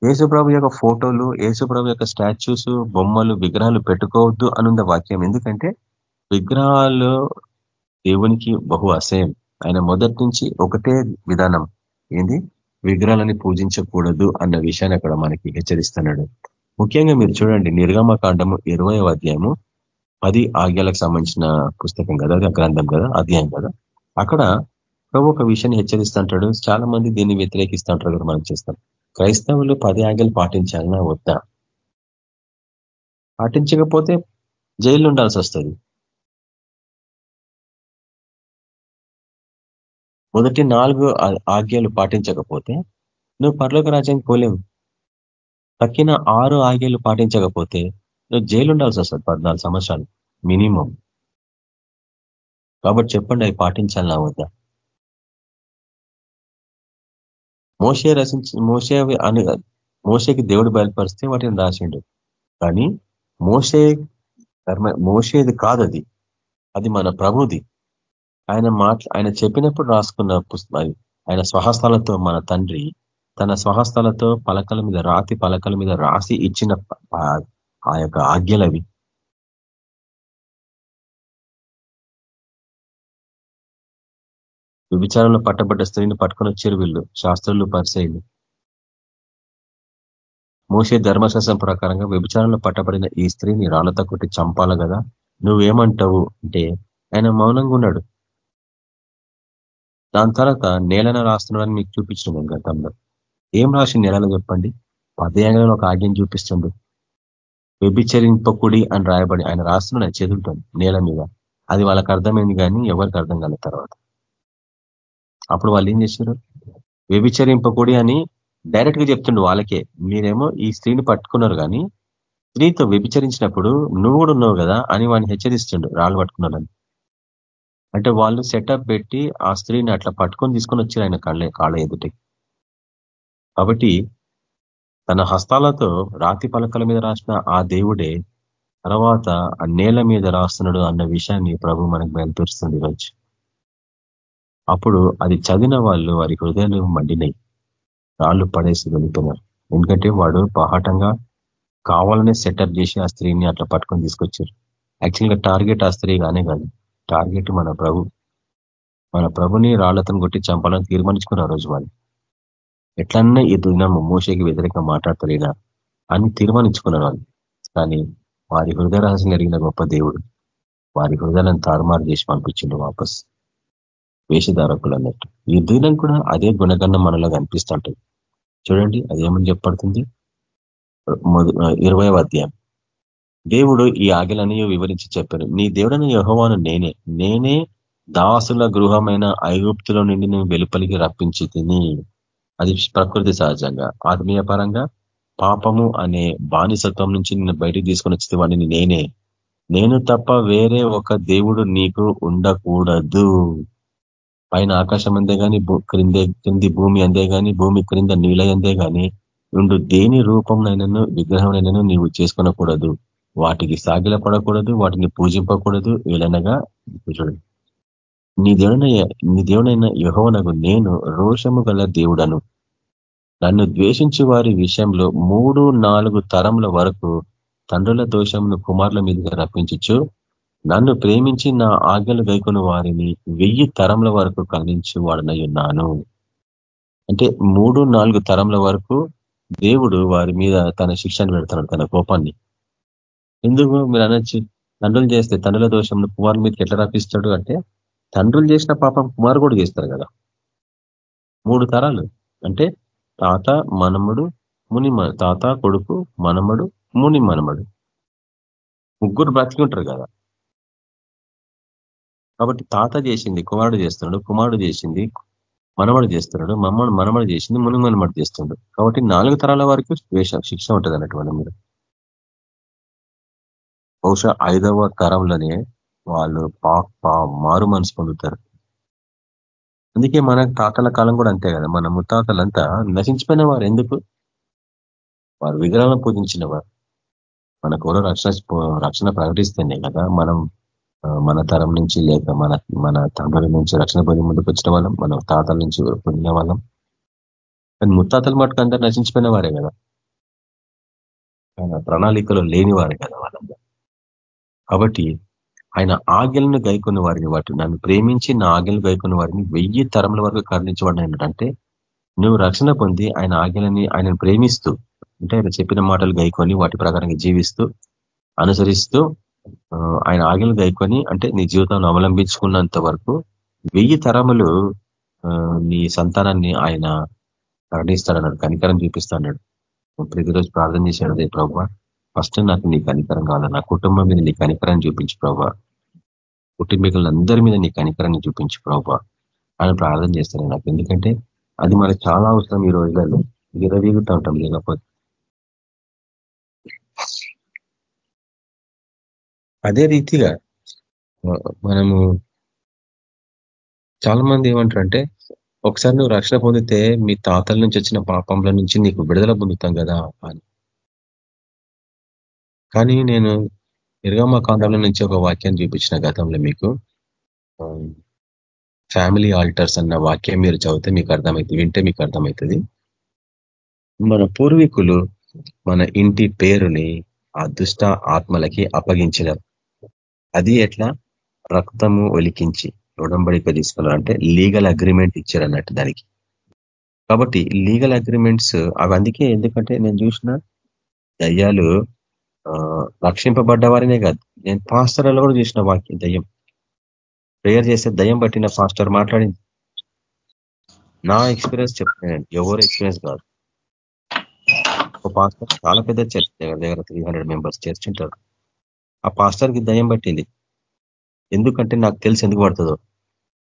యేసుప్రభు యొక్క ఫోటోలు యేసుప్రభు యొక్క స్టాచ్యూస్ బొమ్మలు విగ్రహాలు పెట్టుకోవద్దు అనుంద వాక్యం. ఎందుకంటే విగ్రహాలు దేవునికి బహు అసహ్యం. ఆయన మొదటి నుంచి ఒకటే విధానం. ఏంది? విగ్రహాలని పూజించకూడదు అన్న విషయాన్ని అక్కడ మనకి హెచ్చరిస్తున్నాడు. ముఖ్యంగా మీరు చూడండి నిర్గమ కాండము ఇరవై అధ్యాయము పది ఆజ్ఞలకు సంబంధించిన పుస్తకం కదా గ్రంథం కదా అధ్యాయం కదా. అక్కడ ప్రభు ఒక విషయాన్ని హెచ్చరిస్తుంటాడు. చాలా మంది దీన్ని వ్యతిరేకిస్తుంటారు మనం చేస్తాం. క్రైస్తవులు పది ఆజ్ఞలు పాటించాలన్నా వద్దా? పాటించకపోతే జైలు ఉండాల్సి వస్తుంది. మొదటి నాలుగు ఆజ్ఞలు పాటించకపోతే నువ్వు పర్లోక రాజ్యానికి పోలేవు. తక్కిన ఆరు ఆజ్ఞలు పాటించకపోతే నువ్వు జైలు ఉండాల్సి వస్తుంది పద్నాలుగు సంవత్సరాలు మినిమం. కాబట్టి చెప్పండి అవి పాటించాలి నా వద్ద? మోసే రచించి మోసే అని మోసేకి దేవుడు బయలుపరిస్తే వాటిని రాసిండు. కానీ మోసే కర్మ మోసేది కాదు అది అది మన ప్రభుది. ఆయన మాట్లా ఆయన చెప్పినప్పుడు రాసుకున్న పుస్తకం ఆయన స్వహస్తాలతో మన తండ్రి తన స్వహస్తాలతో పలకల మీద రాతి పలకల మీద రాసి ఇచ్చిన ఆ యొక్క ఆజ్ఞలవి విచారంలో పట్టబడ్డ స్త్రీని పట్టుకొని వచ్చారు వీళ్ళు శాస్త్రులు పరిశైలు. మోసే ధర్మశాస్త్రం ప్రకారంగా వ్యభిచారంలో పట్టబడిన ఈ స్త్రీని రాళ్ళతో కొట్టి చంపాలి కదా నువ్వేమంటావు? అంటే ఆయన మౌనంగా ఉన్నాడు. దాని తర్వాత నేలన రాస్తున్నాడని మీకు చూపించిన గతంలో. ఏం రాసి నేలలో చెప్పండి? పదయాంగంలో ఒక ఆజ్ఞం చూపిస్తుండు. వ్యభిచరింపకుడి అని రాయబడి ఆయన రాస్తున్నాడు చదువుతాడు నేల మీద. అది వాళ్ళకి అర్థమైంది కానీ ఎవరికి అర్థం కాలేదు తర్వాత. అప్పుడు వాళ్ళు ఏం చేశారు? వ్యభిచరింపకుడి అని డైరెక్ట్గా చెప్తుండు వాళ్ళకే. మీరేమో ఈ స్త్రీని పట్టుకున్నారు కానీ స్త్రీతో వ్యభిచరించినప్పుడు నువ్వు కూడా ఉన్నావు కదా అని వాడిని హెచ్చరిస్తుండు రాళ్ళు పట్టుకున్నాడని అంటే వాళ్ళు సెటప్ పెట్టి ఆ స్త్రీని అట్లా పట్టుకొని తీసుకొని వచ్చారు ఆయన కళ్ళ కాళ్ళ ఎదుటి. కాబట్టి తన హస్తాలతో రాతి పలకల మీద రాసిన ఆ దేవుడే తర్వాత ఆ నేల మీద రాస్తున్నాడు అన్న విషయాన్ని ప్రభు మనకు బయలుపరుస్తుంది ఈరోజు. అప్పుడు అది చదివిన వాళ్ళు వారి హృదయాలు మండినాయి రాళ్ళు పడేసి వెళ్ళిపోయినారు. ఎందుకంటే వాడు పహాటంగా కావాలనే సెటప్ చేసి ఆ స్త్రీని అట్లా పట్టుకొని తీసుకొచ్చారు. యాక్చువల్గా టార్గెట్ ఆ స్త్రీ కానే కాదు. టార్గెట్ మన ప్రభు. మన ప్రభుని రాళ్ళతను కొట్టి చంపాలని తీర్మానించుకున్న రోజు వాళ్ళు ఎట్లన్నా ఈ దినము మోసకి వ్యతిరేకంగా మాట్లాడతలేనా అని తీర్మానించుకున్నారు వాళ్ళు. కానీ వారి హృదయ రహస్యం జరిగిన గొప్ప దేవుడు వారి హృదయాలను తారుమారు చేసి పంపించిండు వాపస్. వేషధారకులు అన్నట్టు ఈ దినం కూడా అదే గుణగణం మనలో కనిపిస్తుంటది. చూడండి అదేమని చెప్పబడుతుంది? ఇరవై అధ్యాయం. దేవుడు ఈ ఆగిలని వివరించి చెప్పారు నీ దేవుడని యహోవాను నేనే. నేనే దాసుల గృహమైన ఐగుప్తుల నుండి నేను వెలుపలికి రప్పించి తిని అది ప్రకృతి సహజంగా ఆత్మీయ పరంగా. పాపము అనే బానిసత్వం నుంచి నిన్ను బయటికి తీసుకొని వచ్చేవాడిని నేనే. నేను తప్ప వేరే ఒక దేవుడు నీకు ఉండకూడదు. పైన ఆకాశం అందే కానీ క్రిందే క్రింది భూమి అందే కానీ భూమి క్రింద నీళ్ళ అందే కానీ ఉండు. దేని రూపంనైనాను విగ్రహంనైనాను నీవు చేసుకునకూడదు. వాటికి సాగిల పడకూడదు వాటిని పూజింపకూడదు వీలనగా చూడండి నీ దేవుడైన నీ దేవుడైన యహోనకు నేను రోషము గల దేవుడను. నన్ను ద్వేషించి వారి విషయంలో మూడు నాలుగు తరముల వరకు తండ్రుల దోషమును కుమారుల మీదుగా రప్పించచ్చు నన్ను ప్రేమించి నా ఆజ్ఞలు గైకున్న వారిని వెయ్యి తరముల వరకు కల్లించి వాడనై ఉన్నాను. అంటే మూడు నాలుగు తరముల వరకు దేవుడు వారి మీద తన శిక్షను పెడతాడు తన కోపాన్ని. ఎందుకు మీరు అనొచ్చు? తండ్రులు చేస్తే తండ్రుల దోషంలో కుమారుల మీదకి ఎట్లా రప్పిస్తాడు అంటే తండ్రులు చేసిన పాపం కుమారు కూడా చేస్తారు కదా. మూడు తరాలు. అంటే తాత మనముడు ముని తాత కొడుకు మనమడు ముని మనమడు. ముగ్గురు బ్రతికి ఉంటారు కదా. కాబట్టి తాత చేసింది కుమారుడు చేస్తున్నాడు కుమారుడు చేసింది మనమడు చేస్తున్నాడు మమ్మడు మనమడు చేసింది ముని మనమడు చేస్తున్నాడు. కాబట్టి నాలుగు తరాల వరకు శిక్ష ఉంటుంది అన్నట్టు వాళ్ళ మీద బహుశా ఐదవ తరంలోనే వాళ్ళు మారు మనసు పొందుతారు. అందుకే మన తాతల కాలం కూడా అంతే కదా మన ముత్తాతలంతా నశించిపోయిన వారు ఎందుకు? వారు విగ్రహాలను పూజించిన వారు మన కూడా రక్షణ రక్షణ ప్రకటిస్తేనే కదా మనం మన తరం నుంచి లేక మన మన తండ్రుల నుంచి రక్షణ పొంది ముందుకు వచ్చిన వాళ్ళం మన తాతల నుంచి పొందిన వాళ్ళం. కానీ ముత్తాతల మటుకు అందరు నశించిపోయిన వారే కదా. ప్రణాళికలో లేని వారే కదా వాళ్ళందరూ. కాబట్టి ఆయన ఆజ్ఞలను గైకున్న వారిని వాటి నన్ను ప్రేమించి నా ఆజ్ఞలు గైకున్న వారిని వెయ్యి తరముల వరకు కరుణించబడిన అంటే నువ్వు రక్షణ పొంది ఆయన ఆజ్ఞలని ఆయనను ప్రేమిస్తూ అంటే ఆయన చెప్పిన మాటలు గైకొని వాటి ప్రకారంగా జీవిస్తూ అనుసరిస్తూ ఆయన ఆజ్ఞలు గైకొని అంటే నీ జీవితంలో అవలంబించుకున్నంత వరకు వెయ్యి తరములు నీ సంతానాన్ని ఆయన కరణిస్తాడన్నాడు కనికరం చూపిస్తాడు ప్రతిరోజు ప్రార్థన చేశాడు అదే ఫస్ట్ నాకు నీ కనికరం కావాలి? నా కుటుంబం మీద నీ కనికరాన్ని చూపించు ప్రభావ కుటుంబీకులందరి మీద నీ కనికరాన్ని చూపించు ప్రభావ అని ప్రార్థన చేస్తాను నాకు. ఎందుకంటే అది మనకు చాలా అవసరం ఈ రోజులలో. విరవీగుతూ ఉంటాం లేకపోతే. అదే రీతిగా మనము చాలా మంది ఏమంటారంటే ఒకసారి నువ్వు రక్షణ పొందితే మీ తాతల నుంచి వచ్చిన పాపంల నుంచి నీకు విడుదల పొందుతాం కదా అని. కానీ నేను నిర్గమ కాండంలో నుంచి ఒక వాక్యాన్ని చూపించిన గతంలో మీకు. ఫ్యామిలీ ఆల్టర్స్ అన్న వాక్యం మీరు చదివితే మీకు అర్థమవుతుంది వింటే మీకు అర్థమవుతుంది మన పూర్వీకులు మన ఇంటి పేరుని ఆ దుష్ట ఆత్మలకి అప్పగించినారు అది ఎట్లా? రక్తము ఒలికించి ఉడంబడిక తీసుకున్నారు. అంటే లీగల్ అగ్రిమెంట్ ఇచ్చారు అన్నట్టు దానికి. కాబట్టి లీగల్ అగ్రిమెంట్స్ అవి అందుకే ఎందుకంటే నేను చూసిన దయ్యాలు రక్షింపబడ్డ వారినే కాదు. నేను పాస్టర్లో కూడా చూసిన వాక్యం దయ్యం. ప్రేయర్ చేస్తే దయ్యం పట్టిన పాస్టర్ మాట్లాడింది. నా ఎక్స్పీరియన్స్ చెప్తున్నాను ఎవరు ఎక్స్పీరియన్స్ కాదు. ఒక పాస్టర్ చాలా పెద్ద చర్చ్. దగ్గర దగ్గర త్రీ హండ్రెడ్ మెంబర్స్ చర్చ్ ఉంటారు. ఆ పాస్టర్కి దయ్యం పట్టింది. ఎందుకంటే నాకు తెలిసి ఎందుకు పడుతుందో.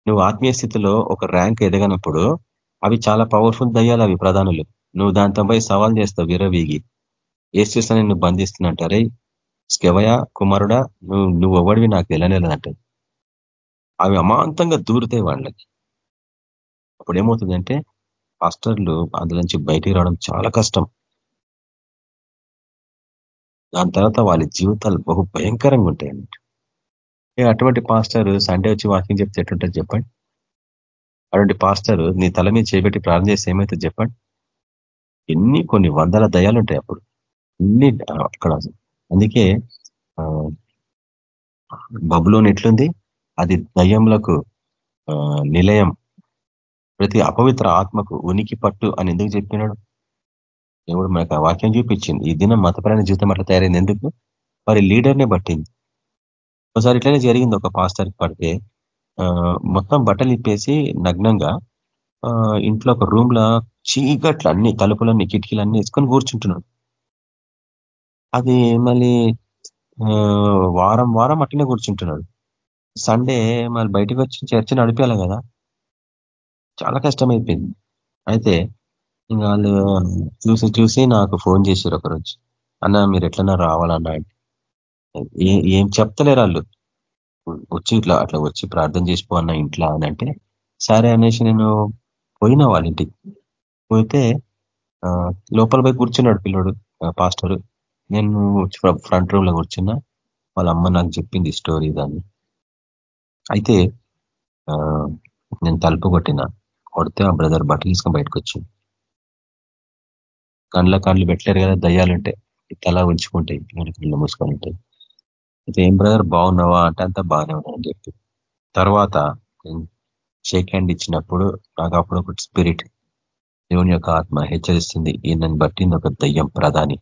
నువ్వు ఆత్మీయ స్థితిలో ఒక ర్యాంక్ ఎదగనప్పుడు అవి చాలా పవర్ఫుల్ దయ్యాలు అవి ప్రధానులు. నువ్వు దాంతో సవాల్ చేస్తావు విరవీగి ఏసుని నిన్ను బంధిస్తున్నట్టారే స్కెవయ కుమారుడా నువ్వు నువ్వు ఎవడివి నాకు వెళ్ళనేలేదంటే అవి అమాంతంగా దూరుతాయి వాళ్ళకి. అప్పుడు ఏమవుతుందంటే పాస్టర్లు అందులోంచి బయటికి రావడం చాలా కష్టం. దాని తర్వాత వాళ్ళ జీవితాలు బహు భయంకరంగా ఉంటాయి అన్నట్టు అటువంటి పాస్టర్ సండే వచ్చి వాకింగ్ చెప్తే ఎట్లుంటుంది చెప్పండి? అటువంటి పాస్టర్ నీ తల మీద చేపెట్టి ప్రార్థన చేస్తే ఏమైతే చెప్పండి? ఎన్ని కొన్ని వందల దయాలు ఉంటాయి అప్పుడు. అన్ని అక్కడ. అందుకే బబులోని ఎట్లుంది? అది దయ్యములకు నిలయం ప్రతి అపవిత్ర ఆత్మకు ఉనికి పట్టు అని ఎందుకు చెప్పినాడు? దేవుడు మనకు వాక్యం చూపించింది. ఈ దినం మతపరమైన జీవితం అట్లా తయారైంది. ఎందుకు? వారి లీడర్నే పట్టింది ఒకసారి ఇట్లనే జరిగింది. ఒక పాస్టర్ పడితే మొత్తం బట్టలు ఇప్పేసి నగ్నంగా ఇంట్లో ఒక రూమ్లో చీకట్లు అన్ని తలుపులన్నీ కిటికీలన్నీ వేసుకొని కూర్చుంటున్నాడు. అది మళ్ళీ వారం వారం అట్లనే కూర్చుంటున్నాడు. సండే మళ్ళీ బయటకు వచ్చి చర్చ నడిపేయాలి కదా. చాలా కష్టమైపోయింది. అయితే ఇంకా వాళ్ళు చూసి చూసి నాకు ఫోన్ చేశారు ఒకరోజు. అన్న మీరు ఎట్లన్నా రావాలన్నా ఏం చెప్తలేరు వాళ్ళు. వచ్చి ఇట్లా అట్లా వచ్చి ప్రార్థన చేసిపో అన్న ఇంట్లో అని అంటే సరే అనేసి నేను పోయినా వాళ్ళ ఇంటికి. పోతే లోపల పోయి కూర్చున్నాడు పిల్లడు పాస్టరు. నేను ఫ్రంట్ రూమ్లో కూర్చున్నా. వాళ్ళ అమ్మ నాకు చెప్పింది స్టోరీ దాన్ని. అయితే నేను తలుపు కొట్టిన. కొడితే ఆ బ్రదర్ బట్టలు తీసుకొని బయటకు వచ్చింది కండ్ల కండ్లు పెట్టలేరు కదా దయ్యాలుంటాయి తల ఉంచుకుంటాయి కళ్ళు మూసుకొని ఉంటాయి అయితే ఏం బ్రదర్ బాగున్నావా? అంటే అంతా బాగానే ఉన్నా అని చెప్పి. తర్వాత షేక్ హ్యాండ్ ఇచ్చినప్పుడు నాకు అప్పుడు ఒక స్పిరిట్ దేవుని యొక్క ఆత్మ హెచ్చరిస్తుంది. ఈయనని బట్టింది ఒక దయ్యం ప్రధాని.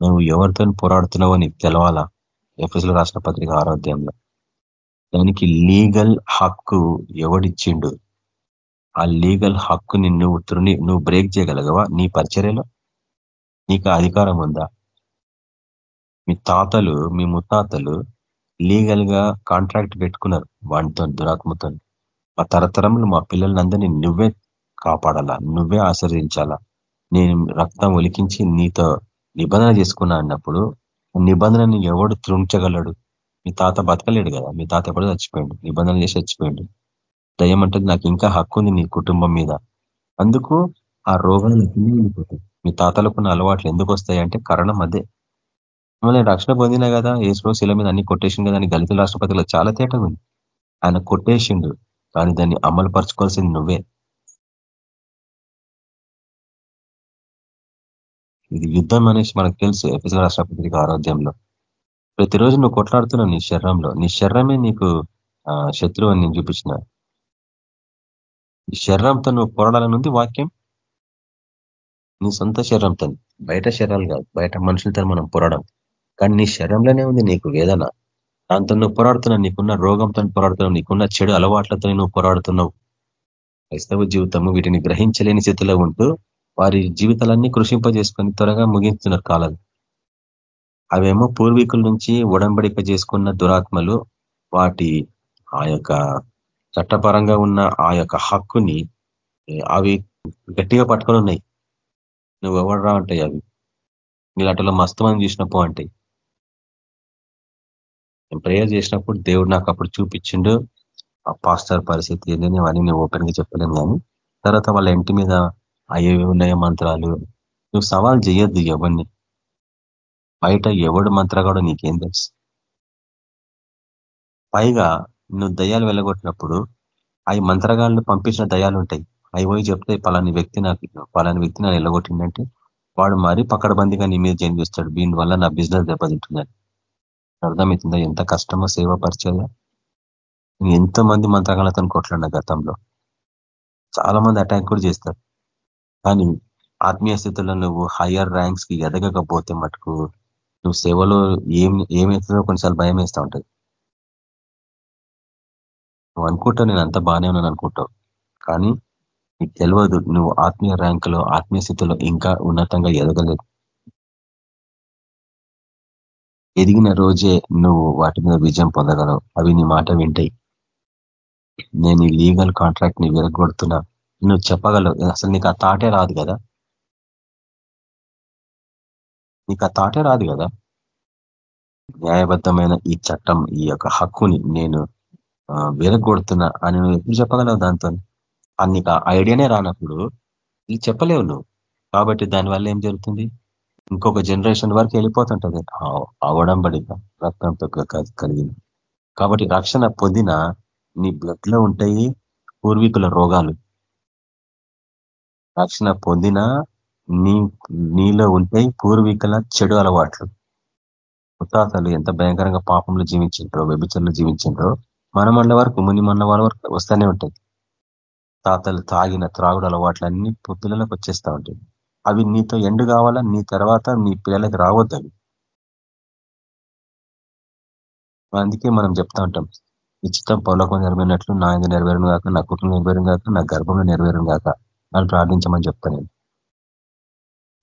నువ్వు ఎవరితో పోరాడుతున్నావు అని తెలవాలా? ఎఫ్ఎస్లో రాష్ట్ర పత్రిక ఆరోగ్యంలో దానికి లీగల్ హక్కు ఎవడిచ్చిండు? ఆ లీగల్ హక్కుని నువ్వు తృణి నువ్వు బ్రేక్ చేయగలగవా? నీ పరిచర్యలో? నీకు అధికారం ఉందా? మీ తాతలు మీ ముత్తాతలు లీగల్గా కాంట్రాక్ట్ పెట్టుకున్నారు వాటితో దురాత్మతో. మా తరతరంలో మా పిల్లలందరినీ నువ్వే కాపాడాలా? నువ్వే ఆశ్రయించాలా? నేను రక్తం ఒలికించి నీతో నిబంధన చేసుకున్నా అన్నప్పుడు నిబంధనని ఎవడు తృంచగలడు మీ తాత బతకలేడు కదా. మీ తాత ఎప్పుడు చచ్చిపోయాడు. నిబంధనలు చేసి చచ్చిపోయాడు. దయ్యం అంటే నాకు ఇంకా హక్కు ఉంది నీ కుటుంబం మీద. అందుకు ఆ రోగాలు వెళ్ళిపోతాయి మీ తాతలకున్న అలవాట్లు ఎందుకు వస్తాయి అంటే కారణం అదే. మళ్ళీ రక్షణ పొందినా కదా. ఏసులో శిల మీద అన్ని కొట్టేసిండు కదా అని దళిత రాష్ట్రపతిలో చాలా తేటగా ఉంది. ఆయన కొట్టేసిండు కానీ దాన్ని అమలు పరచుకోవాల్సింది నువ్వే. ఇది యుద్ధం అనేసి మనకు తెలుసు ఎపిసోడ్ రాష్ట్రపతికి ఆరోగ్యంలో. ప్రతిరోజు నువ్వు కొట్లాడుతున్నావు నీ శరీరంలో. నీ శరీరమే నీకు శత్రువు అని నేను చూపించిన. ఈ శరీరంతో నువ్వు పోరాడాలనుంది వాక్యం? నీ సొంత శరీరంతో. బయట శరీరాలు కాదు బయట మనుషులతో మనం పోరాడం కానీ నీ శరీరంలోనే ఉంది నీకు వేదన. దాంతో నువ్వు పోరాడుతున్నావు నీకున్న రోగంతో పోరాడుతున్నావు నీకున్న చెడు అలవాట్లతో నువ్వు పోరాడుతున్నావు. క్రైస్తవ జీవితము వీటిని గ్రహించలేని స్థితిలో ఉంటూ వారి జీవితాలన్నీ కృషింపజేసుకొని త్వరగా ముగించుతున్నారు కాలాలు. అవేమో పూర్వీకుల నుంచి ఉడంబడిక చేసుకున్న దురాత్మలు వాటి ఆ యొక్క చట్టపరంగా ఉన్న ఆ యొక్క హక్కుని అవి గట్టిగా పట్టుకొని ఉన్నాయి. నువ్వు ఎవడరా ఉంటాయి అవి. నీలాటలో మస్తమని చూసినప్పుడు అంటాయి నేను ప్రేయర్ చేసినప్పుడు దేవుడు నాకు అప్పుడు చూపించిండు. ఆ పాస్టర్ పరిస్థితి ఏంటని అవన్నీ నేను ఓపెన్గా చెప్పలేము చెప్పలేను కానీ తర్వాత వాళ్ళ ఇంటి మీద అయ్యేవి ఉన్నాయ మంత్రాలు. నువ్వు సవాల్ చేయొద్దు ఎవరిని. బయట ఎవడు మంత్రగాడో నీకేం తెలుసు. పైగా నువ్వు దయ్యాలు వెళ్ళగొట్టినప్పుడు అవి మంత్రగాళ్ళు పంపించిన దయాలు ఉంటాయి. అవి పోయి చెప్తే పలాని వ్యక్తి నాకు పలాని వ్యక్తి నాకు వెళ్ళగొట్టిందంటే వాడు మరీ పక్కడబందిగా నీ మీద చేస్తాడు. దీని వల్ల నా బిజినెస్ దెబ్బతింటుందని. అర్థమవుతుందా? ఎంత కష్టమో సేవ పరిచయ. ఎంతో మంది మంత్రగాలతో కొట్లాడిన గతంలో. చాలా మంది అటాక్ కూడా చేస్తారు. కానీ ఆత్మీయ స్థితిలో నువ్వు హయ్యర్ ర్యాంక్స్కి ఎదగకపోతే మటుకు నువ్వు సేవలో ఏం ఏమవుతుందో కొన్నిసార్లు భయం వేస్తూ ఉంటుంది. నువ్వు అనుకుంటావు నేను అంత బాగానే ఉన్నాను అనుకుంటావు. కానీ నీకు తెలియదు నువ్వు ఆత్మీయ ర్యాంకులో ఆత్మీయ స్థితిలో ఇంకా ఉన్నతంగా ఎదగలేదు. ఎదిగిన రోజే నువ్వు వాటి మీద విజయం పొందగలవు. అవి నీ మాట వింటాయి. నేను ఈ లీగల్ కాంట్రాక్ట్ని విరగొడుతున్నా. నువ్వు చెప్పగలవు. అసలు నీకు ఆ తాటే రాదు కదా. నీకు ఆ తాటే రాదు కదా. న్యాయబద్ధమైన ఈ చట్టం ఈ యొక్క హక్కుని నేను విరగొడుతున్నా అని నువ్వు ఎప్పుడు చెప్పగలవు దాంతో? నీకు ఆ ఐడియానే రానప్పుడు ఇది చెప్పలేవు నువ్వు. కాబట్టి దానివల్ల ఏం జరుగుతుంది? ఇంకొక జనరేషన్ వరకు వెళ్ళిపోతుంటుంది. అవడంబడిక రక్తంతో కలిగింది కాబట్టి రక్షణ పొందిన నీ బ్లడ్లో ఉంటాయి పూర్వీకుల రోగాలు. రక్షణ పొందిన నీ నీలో ఉంటాయి పూర్వీకుల చెడు అలవాట్లు. ముత్తాతలు ఎంత భయంకరంగా పాపంలో జీవించిండ్రో వ్యభిచరులు జీవించిండ్రో మన మండల వరకు ముని మండల వరకు వస్తూనే ఉంటాయి. తాతలు తాగిన త్రాగుడు అలవాట్లన్నీ పిల్లలకు వచ్చేస్తూ ఉంటాయి. అవి నీతో ఎండు కావాలా? నీ తర్వాత నీ పిల్లలకి రావద్దు అవి. అందుకే మనం చెప్తా ఉంటాం ఈ చిత్తం పౌలకు నెరవేరినట్లు నా ఎందుకు నెరవేరును కాక నా కుటుంబం నెరవేరును కాక నా గర్భంలో నెరవేరును కాక అని ప్రార్థించమని చెప్తా నేను.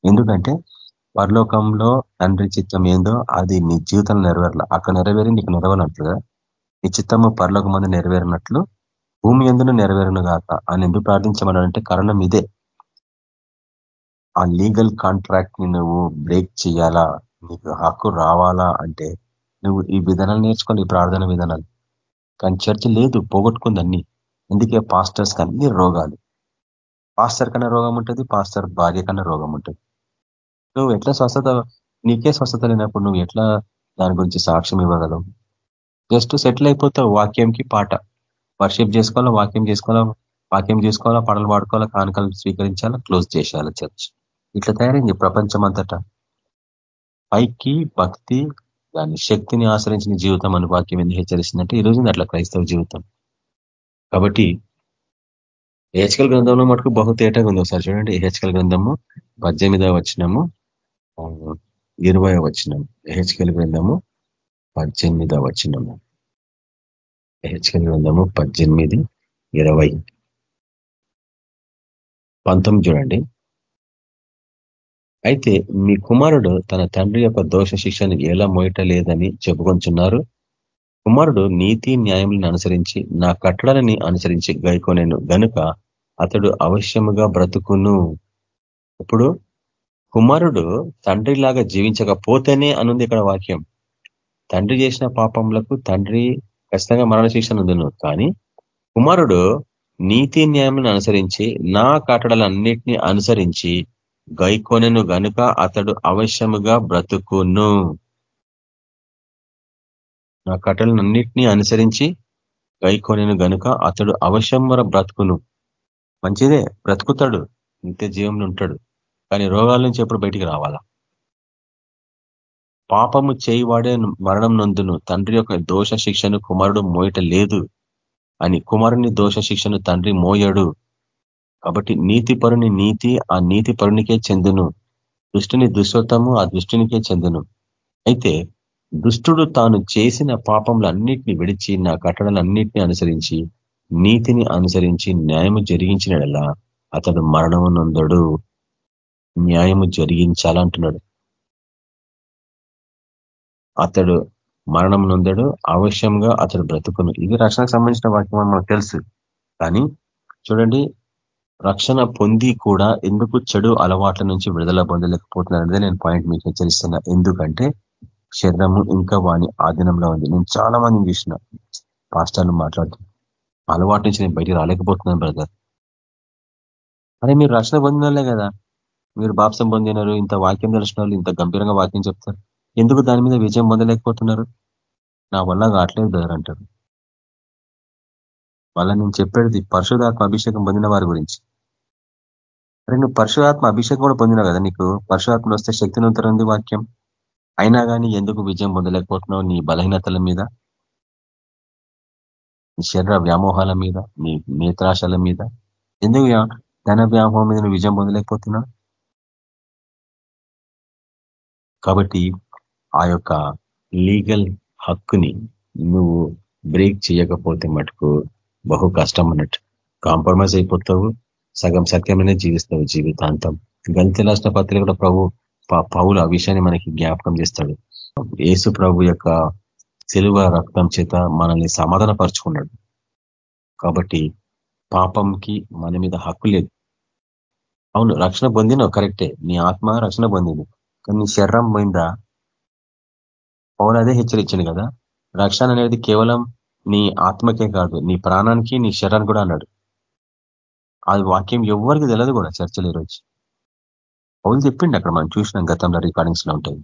ఎందుకంటే పరలోకంలో తండ్రి చిత్తం ఏందో అది నీ జీవితంలో నెరవేరాల. అక్కడ నెరవేరి నీకు నెరవేరినట్లుగా నీ చిత్తము పరలోక మందు నెరవేరినట్లు భూమి ఎందును నెరవేరును కాక అని ఎందుకు ప్రార్థించమన్నాడంటే కారణం ఇదే. ఆ లీగల్ కాంట్రాక్ట్ని నువ్వు బ్రేక్ చేయాలా? నీకు హక్కు రావాలా అంటే నువ్వు ఈ విధానాలు నేర్చుకోవాలి ఈ ప్రార్థన విధానాలు. కానీ చర్చ లేదు పోగొట్టుకుంది అన్ని. అందుకే పాస్టర్స్ అన్ని రోగాలు. పాస్టర్ కన్నా రోగం ఉంటుంది పాస్టర్ భార్య కన్నా రోగం ఉంటుంది. నువ్వు ఎట్లా స్వస్థత నీకే స్వస్థత లేనప్పుడు నువ్వు ఎట్లా దాని గురించి సాక్ష్యం ఇవ్వగలవు? జస్ట్ సెటిల్ అయిపోతావు వాక్యంకి పాట. వర్షిప్ చేసుకోవాలా వాక్యం చేసుకోవాలా వాక్యం చేసుకోవాలా పాటలు పాడుకోవాలా కానుకలు స్వీకరించాలా క్లోజ్ చేసేయాలా చర్చ్ ఇట్లా తయారైంది ప్రపంచం అంతటా పైకి భక్తి దాని శక్తిని ఆశ్రయించిన జీవితం అని వాక్యం ఎందుకు హెచ్చరిస్తుందంటే ఈ రోజు అట్లా క్రైస్తవ జీవితం. కాబట్టి హెచ్కల్ గ్రంథంలో మటుకు బహు తేటగా ఉంది ఒకసారి చూడండి. హెచ్కల్ గ్రంథము పద్దెనిమిదవ వచ్చినము ఇరవై వచ్చినం హెచ్కల్ గ్రంథము పద్దెనిమిదవ వచ్చినము హెచ్కల్ గ్రంథము పద్దెనిమిది ఇరవై. పంతొమ్మిది చూడండి. అయితే మీ కుమారుడు తన తండ్రి యొక్క దోష శిక్షను ఎలా మోయటలేదని చెప్పుకొంచున్నారు? కుమారుడు నీతి న్యాయములను అనుసరించి నా కట్టడాలని అనుసరించి గైకోనేను గనుక అతడు అవశ్యముగా బ్రతుకును. ఇప్పుడు కుమారుడు తండ్రిలాగా జీవించకపోతేనే అనుంది ఇక్కడ వాక్యం. తండ్రి చేసిన పాపములకు తండ్రి ఖచ్చితంగా మరణ శిక్షణ ఉందును కానీ కుమారుడు నీతి న్యాయములను అనుసరించి నా కట్టడలన్నిటినీ అనుసరించి గైకొనెను గనుక అతడు అవశ్యముగా బ్రతుకును. నా కట్టలన్నింటినీ అనుసరించి గైకొనెను గనుక అతడు అవశ్యం బ్రతుకును. మంచిదే బ్రతుకుతాడు నిత్య జీవంలో ఉంటాడు. కానీ రోగాల నుంచి ఎప్పుడు బయటికి రావాలా? పాపము చేయివాడే మరణం నందును తండ్రి యొక్క దోష శిక్షను కుమారుడు మోయట లేదు అని. కుమారుని దోష శిక్షను తండ్రి మోయడు. కాబట్టి నీతి పరుని నీతి ఆ నీతి పరునికే చెందును. దుష్టుని దుష్టత్వము ఆ దుష్టునికే చెందును. అయితే దుష్టుడు తాను చేసిన పాపములన్నిటిని విడిచి నా కట్టడలన్నిటిని అనుసరించి నీతిని అనుసరించి న్యాయము జరిగించినడలా అతడు మరణము నందడు న్యాయము జరిగించాలంటున్నాడు. అతడు మరణం నొందడు అవశ్యంగా అతడు బ్రతుకును. ఇది రక్షణకు సంబంధించిన వాక్యం మనకు తెలుసు. కానీ చూడండి రక్షణ పొంది కూడా ఎందుకు చెడు అలవాట్ల నుంచి విడుదల పొందలేకపోతున్నారనేది నేను పాయింట్ మీకు హెచ్చరిస్తున్నా. ఎందుకంటే శరీరము ఇంకా వాని ఆధీనంలో ఉంది. నేను చాలా మందిని చూసిన పాస్టర్లు మాట్లాడుతున్నా అలవాటు నుంచి నేను బయటికి రాలేకపోతున్నాను బ్రదర్ అరే మీరు రక్షణ పొందినలే కదా. మీరు బాప్సం పొందినారు ఇంత వాక్యం తెలిసిన ఇంత గంభీరంగా వాక్యం చెప్తారు. ఎందుకు దాని మీద విజయం పొందలేకపోతున్నారు? నా వల్ల కావట్లేదు బ్రదర్ అంటారు. వాళ్ళ నేను చెప్పేది పరశుధాత్మ అభిషేకం పొందిన వారి గురించి. అరే నువ్వు పరశురాత్మ అభిషేకం కూడా పొందినావు కదా నీకు? పరశురాత్మలు వస్తే శక్తిని ఉంటుంది వాక్యం. అయినా కానీ ఎందుకు విజయం పొందలేకపోతున్నావు నీ బలహీనతల మీద? నీ శరీర వ్యామోహాల మీద నీ నేత్రాశల మీద. ఎందుకు ధన వ్యామోహం మీద నువ్వు విజయం పొందలేకపోతున్నా? కాబట్టి ఆ యొక్క లీగల్ హక్కుని నువ్వు బ్రేక్ చేయకపోతే మటుకు బహు కష్టం అన్నట్టు. కాంప్రమైజ్ అయిపోతావు. సగం సత్యమైన జీవిస్తావు జీవితాంతం. గంతి రాష్ట్ర పత్రిక కూడా ప్రభు పౌలు ఆ విషయాన్ని మనకి జ్ఞాపకం చేస్తాడు. ఏసు ప్రభు యొక్క సెలువ రక్తం చేత మనల్ని సమాధాన పరుచుకున్నాడు కాబట్టి పాపంకి మన మీద హక్కు లేదు. అవును రక్షణ పొందినవు కరెక్టే. నీ ఆత్మ రక్షణ పొందింది. కానీ నీ శరీరం పోయిందా? పౌలు అదే హెచ్చరించింది కదా. రక్షణ అనేది కేవలం నీ ఆత్మకే కాదు నీ ప్రాణానికి నీ శరీరానికి కూడా అన్నాడు. అది వాక్యం ఎవరికి తెలియదు కూడా చర్చలు ఈరోజు. పౌలు చెప్పిండి అక్కడ మనం చూసినాం గతంలో రికార్డింగ్స్లో ఉంటాయి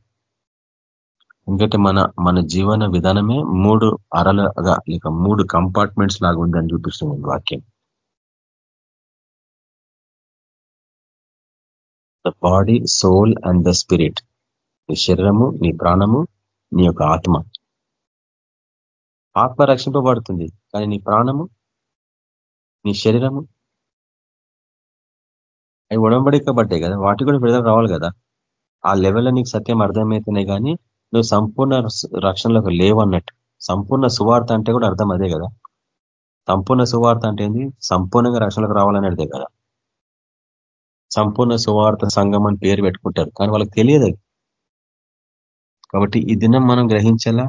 ఎందుకంటే మన మన జీవన విధానమే మూడు అరలుగా లేక మూడు కంపార్ట్మెంట్స్ లాగా ఉందని చూపిస్తుంది వాక్యం. The body soul and the spirit నీ శరీరము నీ ప్రాణము నీ యొక్క ఆత్మ. ఆత్మ రక్షింపబడుతుంది. కానీ నీ ప్రాణము నీ శరీరము అవి ఉడంబడికబడ్డాయి కదా. వాటి కూడా విడుదల రావాలి కదా. ఆ లెవెల్లో నీకు సత్యం అర్థమవుతున్నాయి కానీ నువ్వు సంపూర్ణ రక్షణలోకి లేవన్నట్టు. సంపూర్ణ సువార్త అంటే కూడా అర్థం అదే కదా. సంపూర్ణ సువార్త అంటే ఏంది? సంపూర్ణంగా రక్షణలకు రావాలనేదే కదా. సంపూర్ణ సువార్త సంఘం అని పేరు పెట్టుకుంటారు. కానీ వాళ్ళకి తెలియదు కాబట్టి ఈ దినం మనం గ్రహించాలా?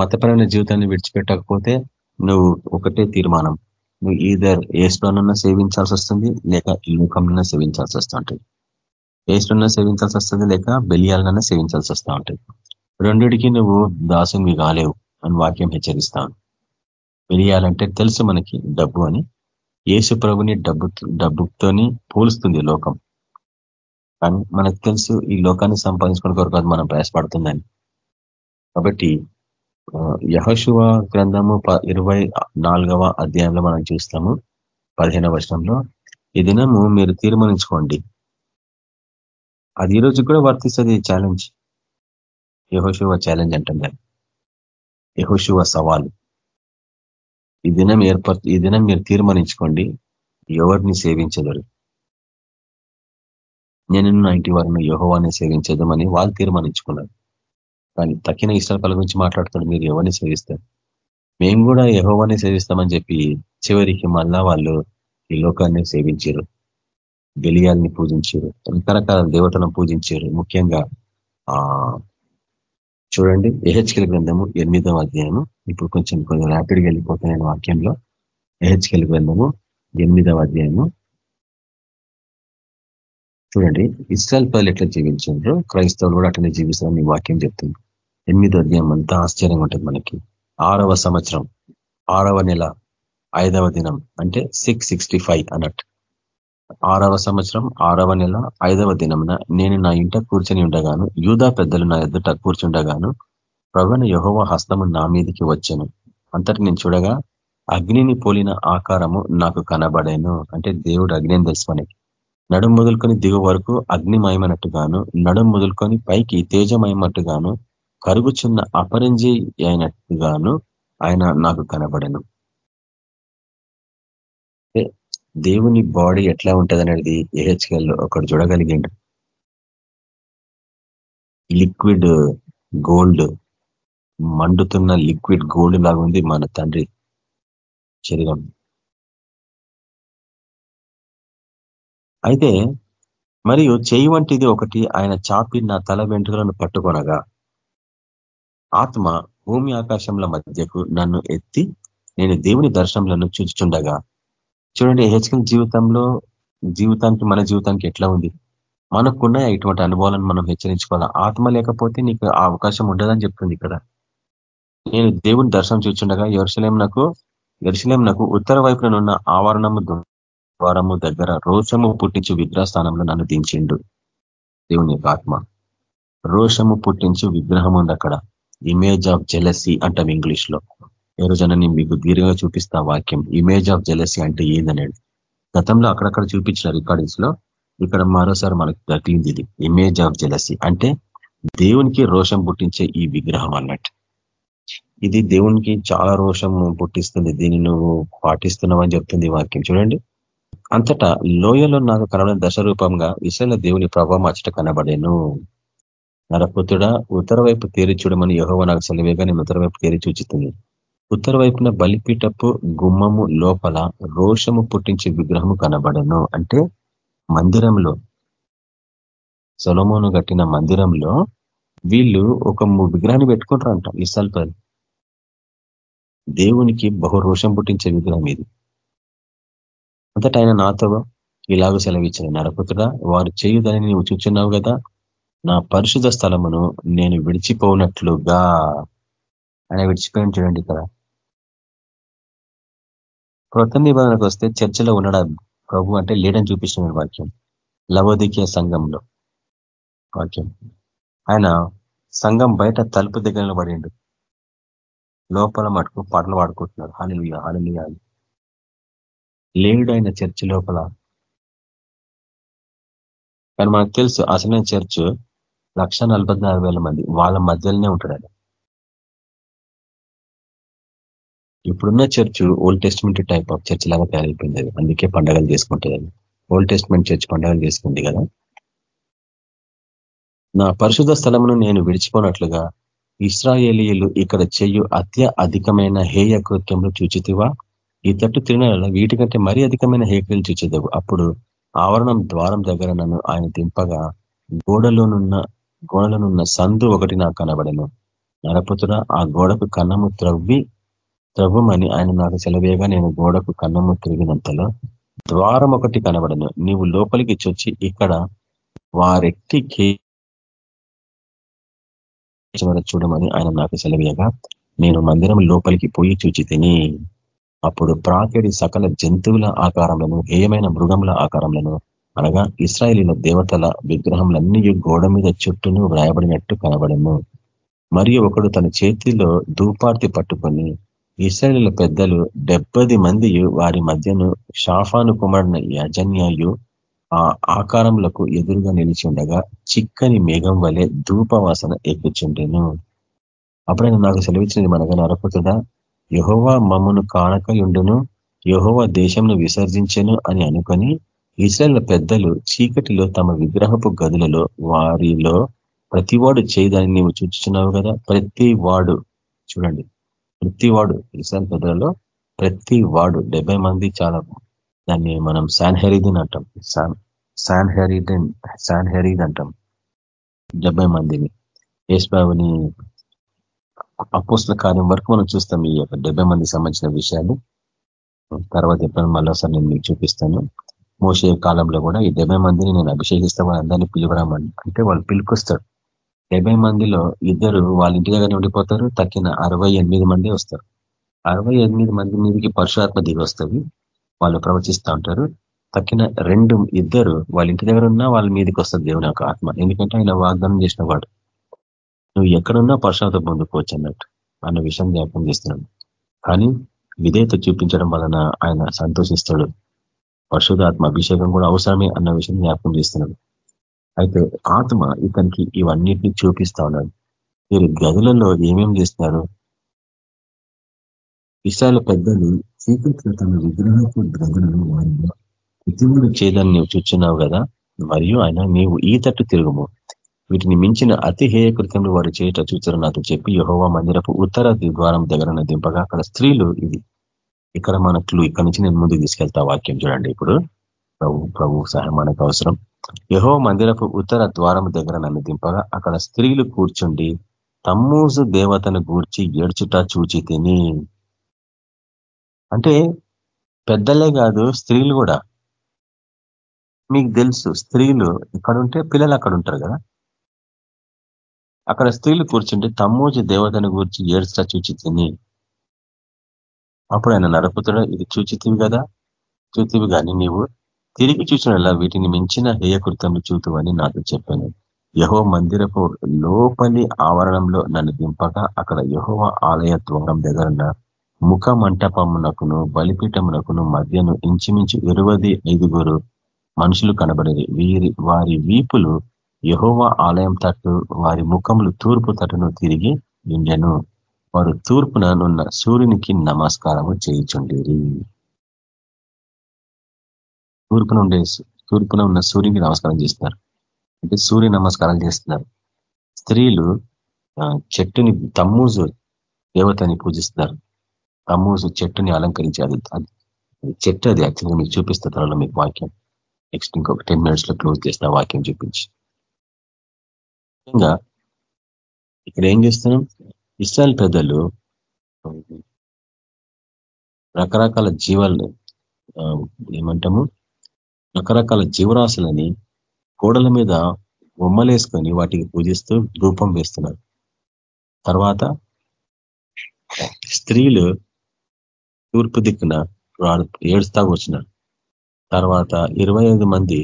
మతపరమైన జీవితాన్ని విడిచిపెట్టకపోతే నువ్వు ఒకటే తీర్మానం. నువ్వు ఈధర్ ఏసులోనన్నా సేవించాల్సి వస్తుంది లేక ఈ ముఖంలోనే సేవించాల్సి వస్తూ ఉంటుంది ఏసులోనన్నా సేవించాల్సి వస్తుంది లేక బెలియాలనన్నా సేవించాల్సి వస్తూ ఉంటుంది రెండిటికి నువ్వు దాసంగి కాలేవు అని వాక్యం హెచ్చరిస్తాను. వెలియాలంటే తెలుసు మనకి డబ్బు అని. యేసు ప్రభుని డబ్బు డబ్బుతోని పోలుస్తుంది లోకం. కానీ మనకు తెలుసు ఈ లోకాన్ని సంపాదించుకునే కొరకు అది మనం ప్రయాసపడుతుందని. కాబట్టి యహశువ గ్రంథము ఇరవై నాలుగవ అధ్యాయంలో మనం చూస్తాము. పదిహేనవ వర్షంలో ఈ దినము మీరు తీర్మానించుకోండి. అది ఈ రోజు కూడా వర్తిస్తుంది ఛాలెంజ్ యహోశివ ఛాలెంజ్ అంటాం దాన్ని యహోశివ సవాలు. ఈ దినం ఏర్పర్ ఈ దినం మీరు తీర్మానించుకోండి ఎవరిని సేవించదరు నేను నా ఇంటి వారిని యహోవాన్ని సేవించదమని వాళ్ళు తీర్మానించుకున్నారు. కానీ తక్కిన ఇష్టాల గురించి మాట్లాడుతున్నారు మీరు ఎవరిని సేవిస్తారు? మేము కూడా యహోవాన్ని సేవిస్తామని చెప్పి చివరికి మళ్ళా వాళ్ళు ఈ లోకాన్ని సేవించారు బెలియాల్ని పూజించారు రకరకాల దేవతలను పూజించారు ముఖ్యంగా ఆ చూడండి ఎహెచ్కెల్ గ్రంథము ఎనిమిదవ అధ్యాయము. ఇప్పుడు కొంచెం కొంచెం ర్యాపిడ్గా వెళ్ళిపోతున్నాను వాక్యంలో. ఎహెచ్కెల్ గ్రంథము ఎనిమిదవ అధ్యాయము. చూడండి ఇస్రాయల్ పదలు ఎట్లా జీవించారు క్రైస్తవులు కూడా అట్లనే జీవిస్తారని వాక్యం చెప్తుంది. ఎనిమిదో అధ్యాయం అంతా ఆశ్చర్యంగా ఉంటుంది మనకి. ఆరవ సంవత్సరం ఆరవ నెల ఐదవ దినం అంటే సిక్స్ సిక్స్టీ ఫైవ్ అన్నట్టు. ఆరవ సంవత్సరం ఆరవ నెల ఐదవ దినమున నేను నా ఇంట కూర్చొని ఉండగాను యూదా పెద్దలు నా ఎదుట కూర్చుండగాను ప్రవణ యహోవ హస్తము నా మీదికి వచ్చాను. అంతటి నేను చూడగా అగ్నిని పోలిన ఆకారము నాకు కనబడాను. అంటే దేవుడు అగ్ని తెలుసు మనకి నడుం మొదలుకొని దిగు వరకు అగ్నిమయమైనట్టుగాను నడుం మొదలుకొని పైకి తేజమయమట్టుగాను కరుగుచున్న అపరంజీ అయినట్టుగాను ఆయన నాకు కనబడను. దేవుని బాడీ ఎట్లా ఉంటుంది అనేది ఏహెచ్కెల్లో ఒకడు చూడగలిగిండు. లిక్విడ్ గోల్డ్ మండుతున్న లిక్విడ్ గోల్డ్ లాగుంది మన తండ్రి శరీరం. అయితే మరియు చేయి వంటిది ఒకటి ఆయన చాపి నా తల వెంట్రుకలను పట్టుకొనగా ఆత్మ భూమి ఆకాశంల మధ్యకు నన్ను ఎత్తి నేను దేవుని దర్శనంలో చూచుచుండగా చూడండి హెచ్కల్ జీవితంలో జీవితానికి మన జీవితానికి ఎట్లా ఉంది? మనకున్న ఇటువంటి అనుభవాలను మనం హెచ్చరించుకోవాలి? ఆత్మ లేకపోతే నీకు ఆ అవకాశం ఉండదని చెప్తుంది ఇక్కడ. నేను దేవుని దర్శనం చూచుండగా ఎరుసలేం నాకు ఎరుసలేం నాకు ఉత్తర వైపున ఉన్న ఆవరణము ద్వారము దగ్గర రోషము పుట్టించు విగ్రహస్థానంలో నన్ను దించిండు దేవుని యొక్క ఆత్మ. రోషము పుట్టించు విగ్రహం ఉంది అక్కడ. ఇమేజ్ ఆఫ్ జెలసీ అంటాం ఇంగ్లీష్లో ఏ రోజున మీకు దీర్ఘంగా చూపిస్తా వాక్యం. ఇమేజ్ ఆఫ్ జెలసీ అంటే ఏందనేది. గతంలో అక్కడక్కడ చూపించిన రికార్డింగ్స్లో ఇక్కడ మరోసారి మనకు దక్కింది ఇది. ఇమేజ్ ఆఫ్ జెలసీ అంటే దేవునికి రోషం పుట్టించే ఈ విగ్రహం అన్నట్టు. ఇది దేవునికి చాలా రోషం పుట్టిస్తుంది. దీన్ని నువ్వు పాటిస్తున్నావని చెప్తుంది వాక్యం. చూడండి. అంతటా లోయలో నాకు కనబడిన దశ రూపంగా ఇసల దేవుని ప్రభావం అచ్చట కనబడేను. నరపుతుడా ఉత్తర వైపు తేరి చూడమని యహోవ నాకు సెలవేగా నేను ఉత్తర వైపు తేరి చూచుతుంది ఉత్తర వైపున బలిపీటపు గుమ్మము లోపల రోషము పుట్టించే విగ్రహము కనబడను. అంటే మందిరంలో సొలమోను కట్టిన మందిరంలో వీళ్ళు ఒక విగ్రహాన్ని పెట్టుకుంటారంట ఇసల్పల్ దేవునికి బహు రోషం పుట్టించే విగ్రహం ఇది. అంతటా ఆయన నాతో ఇలాగ సెలవిచ్చిన నరపుతుడా వారు చేయుదని నువ్వు చూచున్నావు కదా నా పరిశుధ స్థలమును నేను విడిచిపోనట్లుగా. ఆయన విడిచిపోయిన చూడండి ఇక్కడ. కృత నిబంధనకు వస్తే చర్చలో ఉండడం ప్రభు అంటే లేడని చూపించిన వాక్యం. లవోదికీయ సంఘంలో. వాక్యం. ఆయన సంఘం బయట తలుపు దగ్గర పడిండు లోపల మటుకు పాటలు పాడుకుంటున్నారు హాలిలుగా హాలిలుగా లేడు ఆయన చర్చ్ లోపల. కానీ మనకు తెలుసు అసలైన చర్చ్ లక్ష మంది. వాళ్ళ మధ్యలోనే ఉంటాడు ఇప్పుడున్న church old testament type of church లాగా తయారైపోయింది. అందుకే పండగలు చేసుకుంటుంది అది ఓల్డ్ టెస్ట్మెంట్ చర్చ్ పండగలు చేసుకుంది కదా. నా పరిశుద్ధ స్థలమును నేను విడిచిపోనట్లుగా ఇస్రాయేలీలు ఇక్కడ చెయ్యు అత్య అధికమైన హేయ కృత్యములు చూచితివా? ఇద్దట్టు తట్టు వీటికంటే మరీ అధికమైన హేకలు చూచేదవు అప్పుడు ఆవరణం ద్వారం దగ్గర నన్ను ఆయన దింపగా గోడలోనున్న గోడలోనున్న సందు ఒకటి నాకు కనబడను. నరపుతుడ ఆ గోడకు కన్నము త్రవ్వి ప్రభుమని ఆయన నాకు సెలవేగా నేను గోడకు కన్నము తిరిగినంతలో ద్వారం ఒకటి కనబడను. నీవు లోపలికి చొచ్చి ఇక్కడ వారెట్టి చూడమని ఆయన నాకు సెలవేయగా నేను మందిరం లోపలికి పోయి చూచి తిని అప్పుడు ప్రాకేడి సకల జంతువుల ఆకారంలో హేయమైన మృగముల ఆకారంలో అనగా ఇస్రాయేలీల దేవతల విగ్రహంలన్నీ గోడ మీద చుట్టూను వ్రాయబడినట్టు కనబడము మరియు ఒకడు తన చేతిలో దూపార్తి పట్టుకొని ఇస్రాయలు పెద్దలు డెబ్బది మంది వారి మధ్యను షాఫాను కుమారుని యజన్యాయు ఆ ఆకారములకు ఎదురుగా నిలిచి ఉండగా చిక్కని మేఘం వలె ధూపవాసన ఎక్కుచుండెను. అప్పుడైనా నాకు సెలవిచ్చినది మనగా నరపుతుడా యహోవా మమ్మను కానకయుండును యహోవా దేశంను విసర్జించెను అని అనుకొని ఇస్రాయల్ పెద్దలు చీకటిలో తమ విగ్రహపు గదులలో వారిలో ప్రతివాడు చేయదని నీవు చూచుచున్నావు కదా? ప్రతి వాడు చూడండి. ప్రతి వాడు ఇస్రాయల్ పెద్దలలో ప్రతి వాడు డెబ్బై మంది చాలా దాన్ని మనం శాన్హెరీదిన్ అంటాం. శాన్హెరీదన్ శాన్హెరీద్ అంటాం. డెబ్బై మందిని. యేసుబాబుని అపోస్ల కార్యం వరకు మనం చూస్తాం ఈ యొక్క డెబ్బై మందికి సంబంధించిన విషయాలు. తర్వాత ఎప్పుడైనా మళ్ళీసారి నేను మీకు చూపిస్తాను. మోసే కాలంలో కూడా ఈ డెబ్బై మందిని నేను అభిషేకిస్తా అందరినీ పిలువరామని. అంటే వాళ్ళు పిలుకొస్తారు. డెబ్బై మందిలో ఇద్దరు వాళ్ళ ఇంటి దగ్గర ఉండిపోతారు తక్కిన అరవై మంది వస్తారు. అరవై మంది మీదకి పరశురాత్మ దిగి వస్తుంది వాళ్ళు ప్రవచిస్తూ ఉంటారు. తక్కిన రెండు ఇద్దరు వాళ్ళ ఇంటి దగ్గర ఉన్నా వాళ్ళ మీదకి వస్తుంది దేవుని యొక్క ఆత్మ. ఎందుకంటే ఆయన వాగ్దానం చేసిన వాడు. నువ్వు ఎక్కడున్నా పరశురాత్మ పొందుకోవచ్చు అన్నట్టు అన్న విషయం జ్ఞాపకం చేస్తున్నాడు. కానీ విధేయత చూపించడం వలన ఆయన సంతోషిస్తాడు. పరిశుధాత్మ అభిషేకం కూడా అవసరమే అన్న విషయం జ్ఞాపకం చేస్తున్నాడు. అయితే ఆత్మ ఇతనికి ఇవన్నిటిని చూపిస్తా ఉన్నాడు. మీరు గదులలో ఏమేం చేస్తున్నారు? ఇస్రాయల్ పెద్దలు చీకట్లో తన విగ్రహపు గదులను వారిలో ఇటీవల చేయదని నువ్వు చూచున్నావు కదా? మరియు ఆయన నీవు ఈ తట్టు తిరుగుము. వీటిని మించిన అతి హేయ కృత్యములు వారు చేయట చూచారు. నాకు చెప్పి యహోవా మందిరపు ఉత్తర ద్వారం దగ్గర దింపగా అక్కడ స్త్రీలు ఇది. ఇక్కడ మనకు ఇక్కడ నుంచి నేను ముందుకు తీసుకెళ్తా వాక్యం చూడండి ఇప్పుడు. ప్రభు ప్రభు సహాయం మనకు అవసరం. యహో మందిరపు ఉత్తర ద్వారం దగ్గర నన్ను దింపగా అక్కడ స్త్రీలు కూర్చుండి తమ్మూజు దేవతను గూర్చి ఏడ్చుట చూచి తిని. అంటే పెద్దలే కాదు స్త్రీలు కూడా. మీకు తెలుసు స్త్రీలు ఉంటే పిల్లలు అక్కడ ఉంటారు కదా. అక్కడ స్త్రీలు కూర్చుంటే తమ్మూజు దేవతను గూర్చి ఏడ్చుట చూచి తిని. అప్పుడు ఆయన నరపుతుడు ఇది చూచితివి కదా? చూతివి కానీ నీవు తిరిగి చూసినలా వీటిని మించిన హేయకృతములు చూతువని నాతో చెప్పాను. యహో మందిరపు లోపలి ఆవరణంలో నన్ను దింపగా అక్కడ యహోవ ఆలయ ద్వారం దగ్గరన్న ముఖ మంటపమునకును బలిపీఠమునకును మధ్యను ఇంచుమించు ఇరవై ఐదుగురు మనుషులు కనబడేది వీరి వారి వీపులు యహోవ ఆలయం తట్టు వారి ముఖములు తూర్పు తట్టును తిరిగి ఇండెను వారు తూర్పున నున్న సూర్యునికి నమస్కారము చేయించుండేది తూర్పున ఉండే తూర్పున ఉన్న సూర్యునికి నమస్కారం చేస్తున్నారు. అంటే సూర్య నమస్కారాలు చేస్తున్నారు. స్త్రీలు చెట్టుని తమ్మూజు దేవతని పూజిస్తున్నారు. తమ్మూజు చెట్టుని అలంకరించి అది చెట్టు అది యాక్చువల్గా మీకు చూపిస్తా త్వరలో మీకు వాక్యం. నెక్స్ట్ ఇంకొక టెన్ మినిట్స్లో క్లోజ్ చేస్తా వాక్యం చూపించి. ముఖ్యంగా ఇక్కడ ఏం చేస్తున్నాం? ఇస్రాయల్ పెద్దలు రకరకాల జీవాలు ఏమంటాము? రకరకాల జీవరాశులని గోడల మీద బొమ్మలేసుకొని వాటికి పూజిస్తూ ధూపం వేస్తున్నారు. తర్వాత స్త్రీలు తూర్పు దిక్కున ఏడుస్తా వచ్చినారు తర్వాత ఇరవై మంది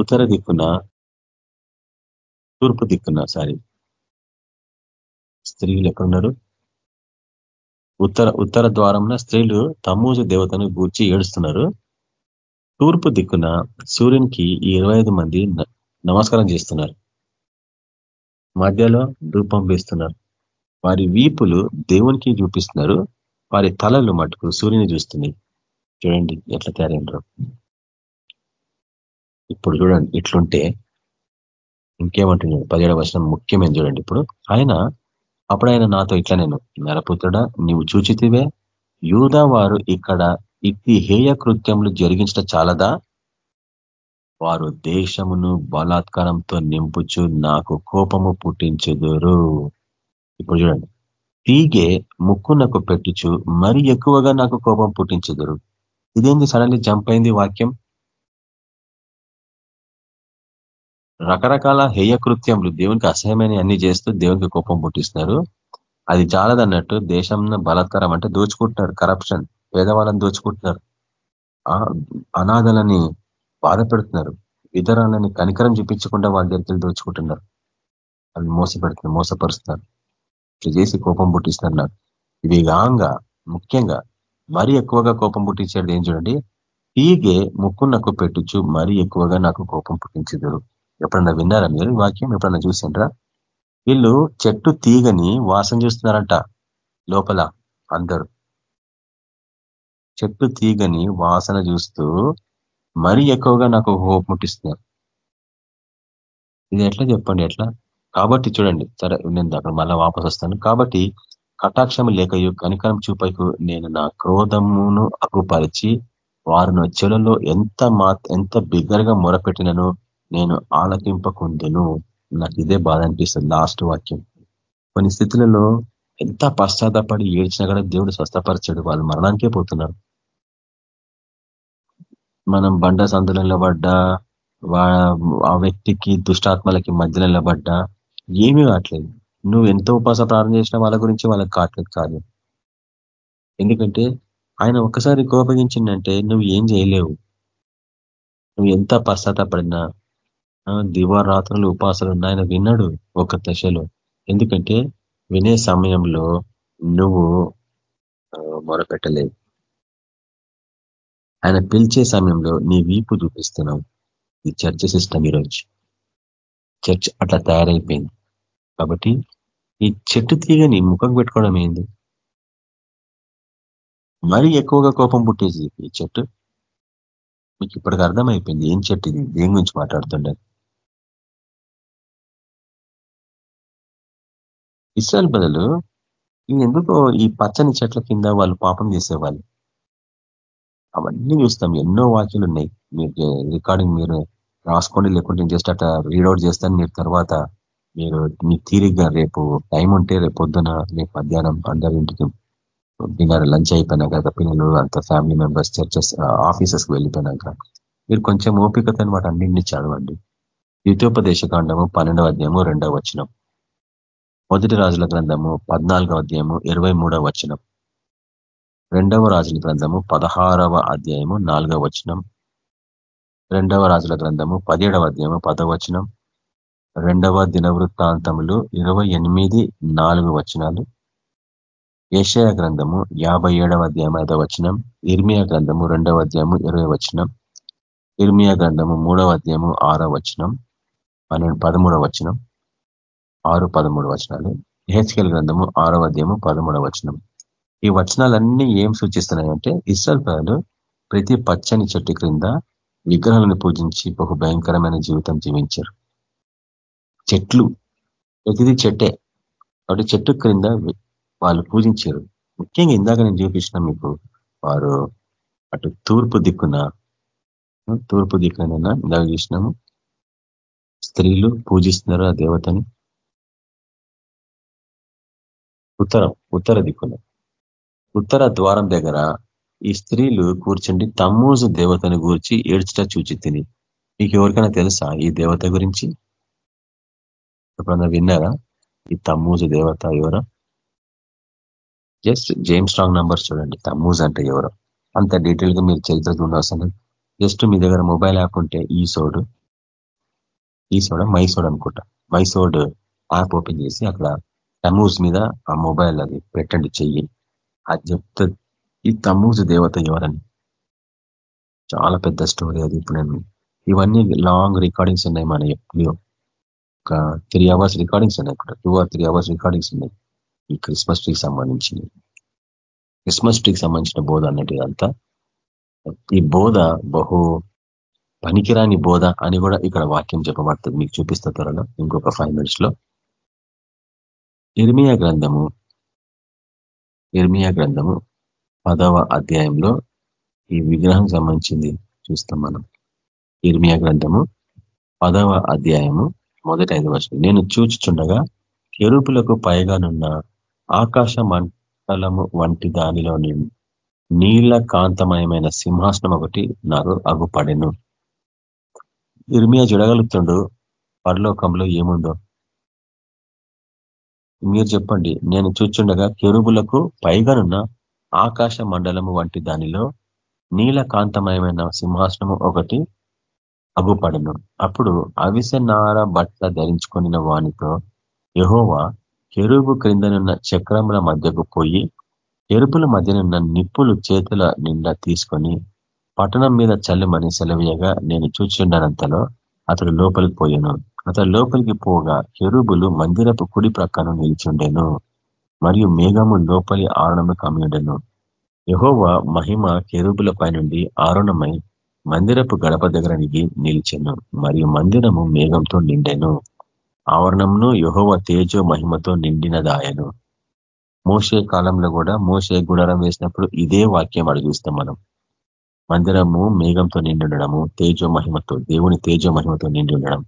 ఉత్తర దిక్కున తూర్పు దిక్కున సారీ స్త్రీలు ఎక్కడున్నారు? ఉత్తర ఉత్తర ద్వారంలో స్త్రీలు తమ్మూజ దేవతను గూర్చి ఏడుస్తున్నారు. తూర్పు దిక్కున సూర్యునికి ఇరవై మంది నమస్కారం చేస్తున్నారు. మధ్యలో ధూపం వేస్తున్నారు. వారి వీపులు దేవునికి చూపిస్తున్నారు. వారి తలలు మటుకు సూర్యుని చూస్తున్నాయి. చూడండి ఎట్లా తయారైనరు ఇప్పుడు చూడండి ఇట్లుంటే ఇంకేమంటున్నాడు? పదిహేడు వచనం ముఖ్యమైన చూడండి ఇప్పుడు. ఆయన అప్పుడు ఆయన నాతో ఇట్లా నేను నరపుతుడా నీవు చూచితివే. యూదా వారు ఇక్కడ ఇట్టి హేయ కృత్యములు జరిగించడం చాలదా? వారు దేశమును బలాత్కారంతో నింపుచు నాకు కోపము పుట్టించుదురు. ఇప్పుడు చూడండి. తీగే ముక్కునకు పెట్టుచు మరి ఎక్కువగా నాకు కోపం పుట్టించుదురు. ఇదేంది సడన్లీ జంప్ అయింది వాక్యం? రకరకాల హేయ కృత్యములు దేవునికి అసహ్యమైన అన్ని చేస్తూ దేవునికి కోపం పుట్టిస్తున్నారు. అది చాలదన్నట్టు దేశం బలాత్కారం అంటే దోచుకుంటున్నారు. కరప్షన్ పేదవాళ్ళని దోచుకుంటున్నారు. అనాథలని బాధ పెడుతున్నారు ఇతరాలని కనికరం చూపించకుండా వాళ్ళ దగ్గరికి దోచుకుంటున్నారు. వాళ్ళు మోసపెడుతున్నారు మోసపరుస్తున్నారు. ఇట్లా చేసి కోపం పుట్టిస్తున్నారు నాకు. ఇవి గాంగా ముఖ్యంగా మరీ ఎక్కువగా కోపం పుట్టించేది ఏం చూడండి? తీగే ముక్కు నాకు పెట్టుచు మరీ ఎక్కువగా నాకు కోపం పుట్టించదురు ఎప్పుడన్నా విన్నారా మీరు వాక్యం? ఎప్పుడన్నా చూసిండ్రా? వీళ్ళు చెట్టు తీగని వాసన చూస్తున్నారంట లోపల అందరూ. చెట్టు తీగని వాసన చూస్తూ మరీ ఎక్కువగా నాకు హోప్ ముట్టిస్తున్నారు ఇది ఎట్లా చెప్పండి ఎట్లా? కాబట్టి చూడండి సరే నేను అక్కడ మళ్ళా వాపస్ వస్తాను. కాబట్టి కటాక్షం లేకయు కనికరం చూపకు నేను నా క్రోధమును అగుపరిచి వారిని చెలలో ఎంత మా ఎంత బిగ్గరగా మొరపెట్టినను నేను ఆలకింపకుందును నాకు ఇదే బాధ అనిపిస్తుంది లాస్ట్ వాక్యం. కొన్ని స్థితులలో ఎంత పశ్చాత్తపడి ఏడ్చినా కూడా దేవుడు స్వస్థపరిచాడు వాళ్ళు మరణానికే పోతున్నారు. మనం బండ సందులో నిలబడ్డా ఆ వ్యక్తికి దుష్టాత్మలకి మధ్యలో నిలబడ్డా ఏమీ కావట్లేదు. నువ్వు ఎంతో ఉపాస ప్రారంభం చేసిన వాళ్ళ గురించి వాళ్ళకి కావట్లేదు కాదు. ఎందుకంటే ఆయన ఒక్కసారి కోపగించిందంటే నువ్వు ఏం చేయలేవు. నువ్వు ఎంత పశ్చాత్తపడినా దివారాత్రులు ఉపాసలు ఆయన విన్నాడు ఒక దశలో. ఎందుకంటే వినే సమయంలో నువ్వు మొరపెట్టలేవు ఆయన పిలిచే సమయంలో నీ వీపు చూపిస్తున్నావు. ఈ చర్చ సిస్టమ్ ఈరోజు. చర్చ్ అట్లా తయారైపోయింది. కాబట్టి ఈ చెట్టు తీగని ముఖం పెట్టుకోవడం ఏంది? మరీ ఎక్కువగా కోపం పుట్టేసి ఈ చెట్టు? మీకు ఇప్పటికి అర్థమైపోయింది. ఏం చెట్టు ఇది? దేని గురించి మాట్లాడుతుండేది ఇస్రాయల్ బదులు ఎందుకో ఈ పచ్చని చెట్ల కింద వాళ్ళు పాపం చేసేవాళ్ళు. అవన్నీ చూస్తాం. ఎన్నో వాక్యాలు ఉన్నాయి. మీరు రికార్డింగ్ మీరు రాసుకోండి. లేకుంటే జస్ట్ అట్లా రీడౌట్ చేస్తాను. మీరు తర్వాత మీరు మీ తీరిగ్గా రేపు టైం ఉంటే రేపు పొద్దున రేపు మధ్యాహ్నం అందరి ఇంటికి డిన్నర్ లంచ్ అయిపోయినాక పిల్లలు అంత ఫ్యామిలీ మెంబర్స్ చర్చెస్ ఆఫీసెస్కి వెళ్ళిపోయినాక మీరు కొంచెం ఓపికతను వాటి అన్నింటినీ చదవండి. ద్వితీయోపదేశ కాండము పన్నెండవ అధ్యాయము రెండవ వచనం. మొదటి రాజుల గ్రంథము పద్నాలుగవ అధ్యాయము ఇరవై మూడవ వచనం. రెండవ రాజుల గ్రంథము పదహారవ అధ్యాయము నాలుగవ వచనం. రెండవ రాజుల గ్రంథము పదిహేడవ అధ్యాయము పదవచనం రెండవ దినవృత్తాంతములు ఇరవై ఎనిమిది నాలుగు వచనాలు. ఏషయ గ్రంథము యాభై ఏడవ అధ్యాయం ఐదవ వచనం. ఇర్మియా గ్రంథము రెండవ అధ్యాయము ఇరవై వచనం. ఇర్మియా గ్రంథము మూడవ అధ్యాయము ఆరవ వచనం. పన్నెండు పదమూడవ వచనం. ఆరు పదమూడు వచనాలు. హెచ్కెల్ గ్రంథము ఆరవ అధ్యాయము పదమూడవ వచనం. ఈ వచనాలన్నీ ఏం సూచిస్తున్నాయంటే ఇస్రాల్ ప్రజలు ప్రతి పచ్చని చెట్టు క్రింద విగ్రహాలను పూజించి బహు భయంకరమైన జీవితం జీవించారు. చెట్లు ప్రతిదీ చెట్టే. కాబట్టి చెట్టు క్రింద వాళ్ళు పూజించారు. ముఖ్యంగా ఇందాక నేను చూపించిన మీకు వారు అటు తూర్పు దిక్కున తూర్పు దిక్కున ఇందాక చూసినాము. స్త్రీలు పూజిస్తున్నారు ఆ దేవతని? ఉత్తరం ఉత్తర దిక్కున. ఉత్తర ద్వారం దగ్గర ఈ స్త్రీలు కూర్చుండి తమ్మూజు దేవతను గూర్చి ఏడ్చట చూచి తిని మీకు ఎవరికైనా తెలుసా ఈ దేవత గురించి? ఎప్పుడన్నా విన్నారా? ఈ తమ్మూజు దేవత ఎవరో? జస్ట్ జేమ్స్ రాంగ్ నంబర్స్ చూడండి. తమ్మూజ్ అంటే ఎవరో? అంత డీటెయిల్గా మీరు చరిత్ర చూడాల్సిన జస్ట్ మీ దగ్గర మొబైల్ యాప్ ఉంటే ఈ సోడ్ ఈ సోడ మైసోడ్ అనుకుంటా. మైసోడ్ యాప్ ఓపెన్ చేసి అక్కడ తమూజ్ మీద ఆ మొబైల్ అది పెట్టండి చెయ్యి. అది చెప్తుంది ఈ తమ్మూజు దేవత ఎవరని? చాలా పెద్ద స్టోరీ అది ఇప్పుడు నేను. ఇవన్నీ లాంగ్ రికార్డింగ్స్ ఉన్నాయి మన ఎప్పుడు. ఒక త్రీ అవర్స్ రికార్డింగ్స్ ఉన్నాయి ఇక్కడ two or three hours recordings ఉన్నాయి. ఈ క్రిస్మస్ ట్రీకి సంబంధించి క్రిస్మస్ ట్రీకి సంబంధించిన బోధ అన్నట్టు ఇదంతా ఈ బోధ బహు పనికిరాని బోధ అని కూడా ఇక్కడ వాక్యం చెప్పబడుతుంది. మీకు చూపిస్తా త్వరలో. ఇంకొక ఫైవ్ మినిట్స్లో. ఇర్మియా గ్రంథము ఇర్మియా గ్రంథము పదవ అధ్యాయంలో ఈ విగ్రహం సంబంధించింది చూస్తాం మనం. ఇర్మియా గ్రంథము పదవ అధ్యాయము మొదటి ఐదు వర్షం నేను చూచుచుండగా ఎరుపులకు పైగానున్న ఆకాశ మండలము వంటి దానిలో నీళ్ళ కాంతమయమైన సింహాసనం ఒకటి నాకు అగుపడెను. ఇర్మియా చూడగలుగుతుండు పరలోకంలో ఏముందో? మీరు చెప్పండి. నేను చూచుండగా కెరుబులకు పైగానున్న ఆకాశ మండలము వంటి దానిలో నీలకాంతమయమైన సింహాసనము ఒకటి అగుపడను. అప్పుడు అవిసనార బట్ల ధరించుకొనిన వానితో యహోవా కెరుబు క్రిందనున్న చక్రముల మధ్యకు పోయి ఎరుపుల మధ్యనున్న నిప్పులు చేతుల నిండా తీసుకొని పట్టణం మీద చల్లమని సెలవీయగా నేను చూచిండనంతలో అతడు లోపలికి పోయాను. అతడు లోపలికి పోగా కెరుబులు మందిరపు కుడి ప్రక్కన నిలిచుండెను మరియు మేఘము లోపలి ఆరుణము కమ్యుండెను యహోవ మహిమ కెరుబుల పైనుండి ఆరుణమై మందిరపు గడప దగ్గరనికి నిలిచెను మరియు మందిరము మేఘంతో నిండెను. ఆవరణంను యహోవ తేజో మహిమతో నిండినదాయను. మోసే కాలంలో కూడా మోసే గుడారం వేసినప్పుడు ఇదే వాక్యం అడుగుస్తాం మనం. మందిరము మేఘంతో నిండి ఉండడము తేజో మహిమతో దేవుని తేజో మహిమతో నిండి ఉండడం.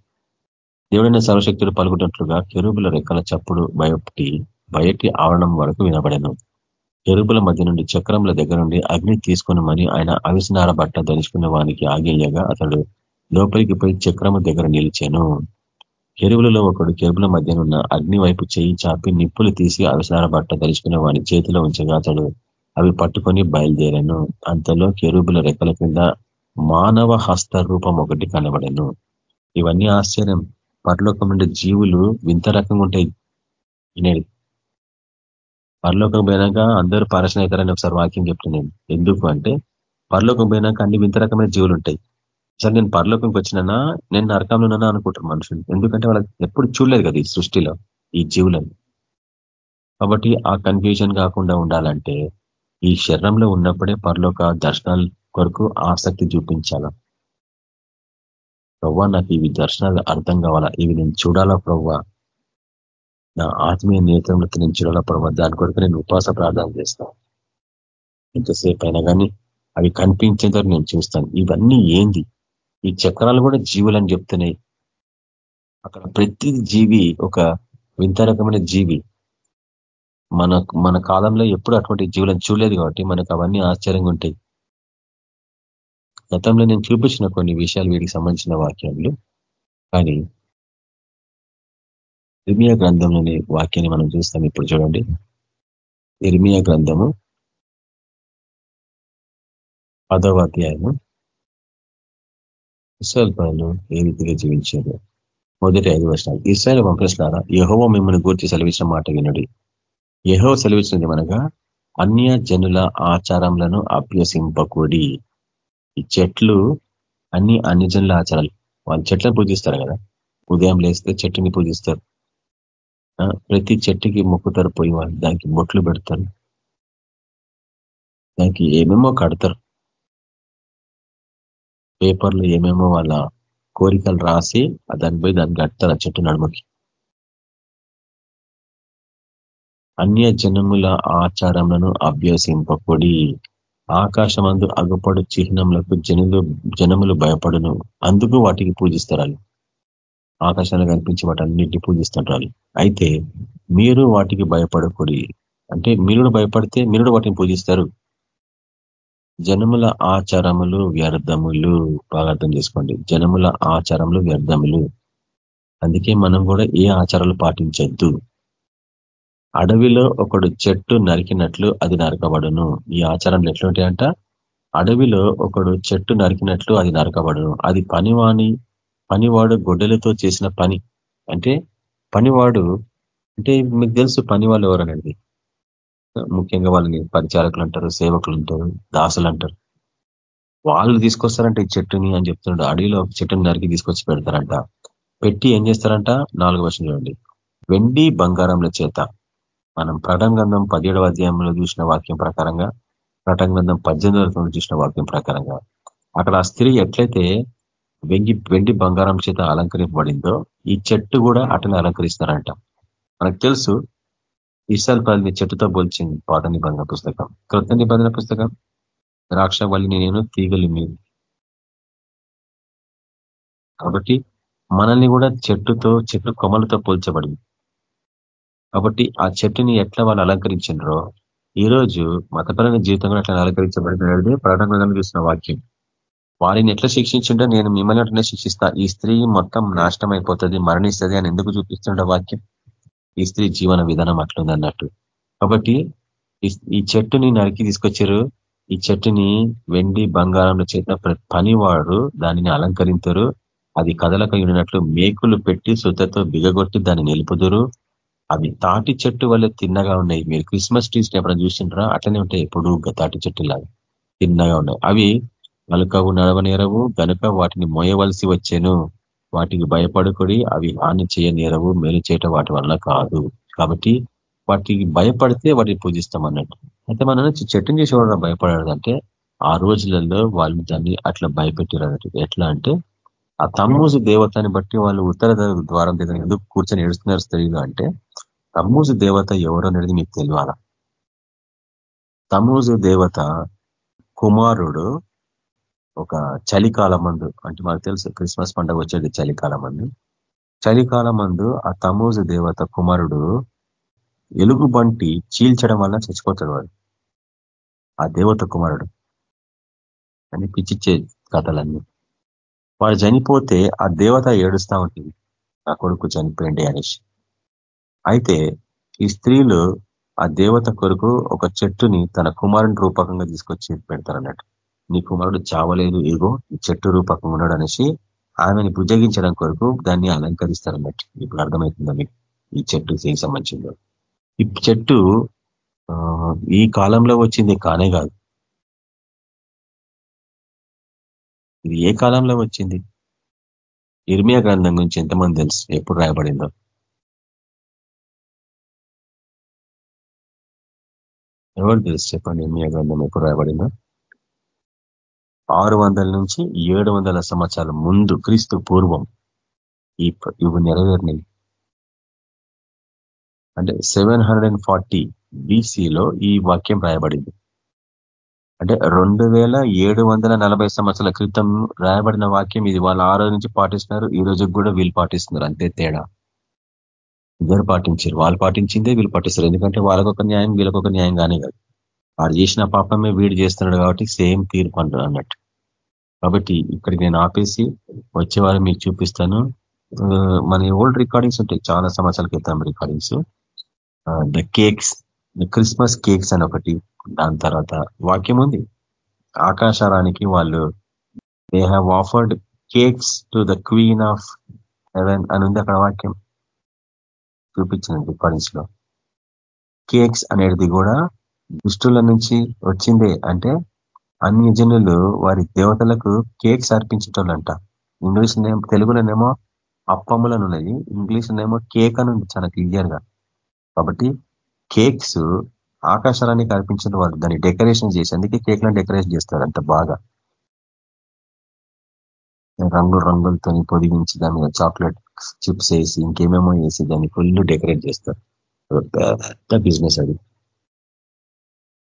దేవుడైన సర్వశక్తులు పలుకున్నట్లుగా కెరుబుల రెక్కల చప్పుడు బయటి బయటి ఆవరణం వరకు వినబడను. కెరుబుల మధ్య నుండి చక్రముల దగ్గర నుండి అగ్ని తీసుకున్నామని ఆయన అవిసనార బట్ట ధరించుకున్న వానికి ఆగేయగా అతడు లోపలికి పోయి చక్రము దగ్గర నిలిచాను. కెరువులలో ఒకడు కెరువుల మధ్యనున్న అగ్ని వైపు చేయి చాపి నిప్పులు తీసి అవిసనార బట్ట ధరించుకున్న వాని చేతిలో ఉంచగా అతడు అవి పట్టుకొని బయలుదేరాను. అంతలో కెరుబుల రెక్కల కింద మానవ హస్త రూపం ఒకటి కనబడను. ఇవన్నీ ఆశ్చర్యం. పరలోకం నుండి జీవులు వింత రకంగా ఉంటాయి. వినేది పరలోకం పోయినాక అందరూ పారశన అవుతారని ఒకసారి వాక్యం చెప్తున్నాను ఎందుకు అంటే పరలోకం పోయినాక అన్ని వింత రకమైన జీవులు ఉంటాయి. సరే నేను పరలోకంకి వచ్చినానా నేను నరకంలో అనుకుంటారు మనుషులు. ఎందుకంటే వాళ్ళకి ఎప్పుడు చూడలేదు కదా ఈ సృష్టిలో ఈ జీవులను. కాబట్టి ఆ కన్ఫ్యూజన్ కాకుండా ఉండాలంటే ఈ శరీరంలో ఉన్నప్పుడే పరలోక దర్శనాల కొరకు ఆసక్తి చూపించాల? ప్రవ్వా నాకు ఇవి దర్శనాలు అర్థం కావాలా? ఇవి నేను చూడాలా ప్రవ్వా నా ఆత్మీయ నేత్రంలోకి నేను చూడాలా ప్రవ్వా దాని కొరకు నేను ఉపాస ప్రార్థన చేస్తాను ఎంతసేపు అయినా కానీ అవి కనిపించేందుకు నేను చూస్తాను. ఇవన్నీ ఏంది? ఈ చక్రాలు కూడా జీవులని చెప్తున్నాయి. అక్కడ ప్రతి జీవి ఒక వింత రకమైన జీవి. మన మన కాలంలో ఎప్పుడు అటువంటి జీవులను చూడలేదు కాబట్టి మనకు అవన్నీ ఆశ్చర్యంగా ఉంటాయి. గతంలో నేను చూపించిన కొన్ని విషయాలు వీటికి సంబంధించిన వాక్యాలు కానీ ఇర్మియా గ్రంథంలోని వాక్యాన్ని మనం చూస్తాం ఇప్పుడు చూడండి. ఇర్మియా గ్రంథము పదవ అధ్యాయము ఇస్రాయల్ పనులు ఏ రీతిగా జీవించారు? మొదటి ఐదు వర్షాలు ఇస్రాయల్ వంకృష్ణారా యహోవ మిమ్మల్ని గూర్చి సెలవించిన మాట వినడి. యహో సెలవిచ్చినది మనగా అన్య జనుల ఆచారములను అభ్యసింపకూడి. ఈ చెట్లు అన్ని అన్యజనుల ఆచారాలు. వాళ్ళు చెట్లను పూజిస్తారు కదా. ఉదయం లేస్తే చెట్టుని పూజిస్తారు. ప్రతి చెట్టుకి మొక్కుతారు పోయి వాళ్ళు. దానికి బొట్లు పెడతారు. దానికి ఏమేమో కడతారు. పేపర్లు ఏమేమో వాళ్ళ కోరికలు రాసి దాని పోయి దాన్ని కడతారు ఆ చెట్టు నడుమకి. అన్య జనముల ఆచారములను అభ్యసింపకూడి ఆకాశమందు అగుపడు చిహ్నములకు జనులు జనములు భయపడును. అందుకు వాటికి పూజిస్తారు ఆకాశాన్ని కనిపించి వాటన్నిటిని పూజిస్తుంటారు. అయితే మీరు వాటికి భయపడకూడి. అంటే మీరు భయపడితే మీరు వాటిని పూజిస్తారు. జనముల ఆచారములు వ్యర్థములు. బాగా అర్థం చేసుకోండి. జనముల ఆచారములు వ్యర్థములు. అందుకే మనం కూడా ఏ ఆచారాలు పాటించద్దు. అడవిలో ఒకడు చెట్టు నరికినట్లు అది నరకబడును. ఈ ఆచారాలు ఎట్లుంటాయంట? అడవిలో ఒకడు చెట్టు నరికినట్లు అది నరకబడును. అది పనివాణి పనివాడు గొడ్డలతో చేసిన పని. అంటే పనివాడు అంటే మీకు తెలుసు పని వాళ్ళు ఎవరనేది? ముఖ్యంగా వాళ్ళని పరిచారకులు అంటారు సేవకులు అంటారు దాసులు అంటారు. వాళ్ళు తీసుకొస్తారంట ఈ చెట్టుని అని చెప్తున్నాడు. అడవిలో చెట్టుని నరికి తీసుకొచ్చి పెడతారంట. పెట్టి ఏం చేస్తారంట? నాలుగు వర్షం చూడండి. వెండి బంగారంల చేత మనం ప్రటంగంధం పదిహేడవ అధ్యాయంలో చూసిన వాక్యం ప్రకారంగా ప్రటంగంధం పద్దెనిమిదవ చూసిన వాక్యం ప్రకారంగా అక్కడ ఆ స్త్రీ ఎట్లయితే వెంగి వెండి బంగారం చేత అలంకరింపబడిందో ఈ చెట్టు కూడా అటని అలంకరిస్తారంట. మనకు తెలుసు ఇసాల్ పల్లి చెట్టుతో పోల్చింది పాత నిబంధన పుస్తకం. కృత నిబంధన పుస్తకం? ద్రాక్ష వల్లిని నేను తీగలి మీరు కాబట్టి మనల్ని కూడా చెట్టుతో చెట్టు కొమ్మలతో పోల్చబడింది. కాబట్టి ఆ చెట్టుని ఎట్లా వాళ్ళు అలంకరించారో ఈరోజు మతపరమైన జీవితంలో అట్లా అలంకరించబడినది ప్రకటన చూసిన వాక్యం. వారిని ఎట్లా శిక్షించుంటే నేను మిమ్మల్ని అట్లనే శిక్షిస్తా. ఈ స్త్రీ మొత్తం నాశనం అయిపోతుంది మరణిస్తుంది అని ఎందుకు చూపిస్తుండే వాక్యం? ఈ స్త్రీ జీవన విధానం అట్లుంది అన్నట్టు. కాబట్టి ఈ చెట్టుని నరికి తీసుకొచ్చారు. ఈ చెట్టుని వెండి బంగారంలో చేసిన పనివాడు దానిని అలంకరించరు అది కదలక ఉండినట్లు మేకులు పెట్టి సుతతో బిగగొట్టి దాన్ని నిలుపుదురు. అవి తాటి చెట్టు వల్ల తిన్నగా ఉన్నాయి. మీరు క్రిస్మస్ ట్రీస్ ఎప్పుడైనా చూసింటారా అట్లనే ఉంటాయి ఎప్పుడు తాటి చెట్టు లాగా తిన్నగా ఉన్నాయి. అవి నలుకవు నడవనేరవు గనుక వాటిని మోయవలసి వచ్చాను. వాటికి భయపడుకుడి అవి హాని చేయనేరవు మేలు చేయటం వాటి వల్ల కాదు. కాబట్టి వాటికి భయపడితే వాటిని పూజిస్తాం అన్నట్టు. అయితే మనం చెట్టుని చేసి కూడా ఆ రోజులలో వాళ్ళు దాన్ని అట్లా భయపెట్టారు అన్నట్టు. ఎట్లా అంటే ఆ తమ్మూజు దేవతని బట్టి వాళ్ళు ఉత్తర ద్వారం దగ్గర ఎందుకు కూర్చొని ఏడుస్తున్నారు స్త్రీలు అంటే తమ్మూజు దేవత ఎవరు అనేది మీకు తెలియాల తమ్మూజు దేవత కుమారుడు ఒక చలికాలం మందు అంటే మనకు తెలుసు క్రిస్మస్ పండుగ వచ్చేది చలికాలం మందు చలికాలం మందు ఆ తమూజు దేవత కుమారుడు ఎలుగుబంటి చీల్చడం వల్ల చచ్చిపోతాడు వాడు. ఆ దేవత కుమారుడు అని పిచ్చిచ్చే కథలన్నీ. వాడు చనిపోతే ఆ దేవత ఏడుస్తూ ఉంటుంది నా కొడుకు చనిపోయింది అనేసి. అయితే ఈ స్త్రీలు ఆ దేవత కొరకు ఒక చెట్టుని తన కుమారుని రూపకంగా తీసుకొచ్చి పెడతారన్నట్టు. నీ కుమారుడు చావలేదు ఏగో ఈ చెట్టు రూపకంగా ఉన్నాడు అనేసి ఆమెని భుజగించడం కొరకు దాన్ని అలంకరిస్తారన్నట్టు. ఇప్పుడు అర్థమవుతుందా మీకు? ఈ చెట్టు దీనికి సంబంధించిందో. ఈ చెట్టు ఈ కాలంలో వచ్చింది కానే కాదు. ఇది ఏ కాలంలో వచ్చింది? ఇర్మియా గ్రంథం గురించి ఎంతమంది తెలుసు? ఎప్పుడు రాయబడిందో? ఎవరు తెలుసు? చెప్పండి ఇర్మియా గ్రంథం ఎప్పుడు రాయబడిందో ఆరు వందల నుంచి ఏడు వందల సంవత్సరాల ముందు క్రీస్తు పూర్వం ఈ ఇవి నెరవేరినాయి అంటే సెవెన్ హండ్రెడ్ అండ్ ఫార్టీ బీసీలో ఈ వాక్యం రాయబడింది. అంటే రెండు వేల ఏడు వందల నలభై సంవత్సరాల క్రితం రాయబడిన వాక్యం ఇది. వాళ్ళు ఆ రోజు నుంచి పాటిస్తున్నారు ఈ రోజు కూడా వీళ్ళు పాటిస్తున్నారు. అంతే తేడా. ఇద్దరు పాటించారు? వాళ్ళు పాటించిందే వీళ్ళు పాటిస్తారు. ఎందుకంటే వాళ్ళకొక న్యాయం వీళ్ళకొక న్యాయం కానీ కాదు. వాడు చేసిన పాపమే వీడు చేస్తున్నాడు కాబట్టి సేమ్ తీర్పు అంటారు అన్నట్టు. కాబట్టి ఇక్కడికి నేను ఆపేసి వచ్చేవారు మీకు చూపిస్తాను. మన ఓల్డ్ రికార్డింగ్స్ ఉంటాయి. చాలా సంవత్సరాల క్రితం recordings. The cakes the Christmas cakes అని ఒకటి. దాని తర్వాత వాక్యం ఉంది. ఆకాశారానికి వాళ్ళు they have offered cakes to the queen of heaven అని ఉంది అక్కడ వాక్యం. చూపించింది రికార్డింగ్స్లో కేక్స్ అనేది కూడా దుష్టుల నుంచి వచ్చిందే అంటే అన్ని జనులు వారి దేవతలకు కేక్స్ అర్పించేటోళ్ళంట. ఇంగ్లీష్ తెలుగులోనేమో అప్పములను ఉన్నది ఇంగ్లీష్లోనేమో కేక్ అని ఉంది చాలా క్లియర్గా కాబట్టి కేక్స్ ఆకాశానికి అర్పించిన వాళ్ళు దాన్ని డెకరేషన్ చేసి అందుకే కేక్లను డెకరేషన్ చేస్తారు అంత బాగా. రంగు రంగులతో పొదిగించి దాని మీద చాక్లెట్ చిప్స్ వేసి ఇంకేమేమో వేసి దాన్ని ఫుల్ డెకరేట్ చేస్తారు. పెద్ద బిజినెస్ అది.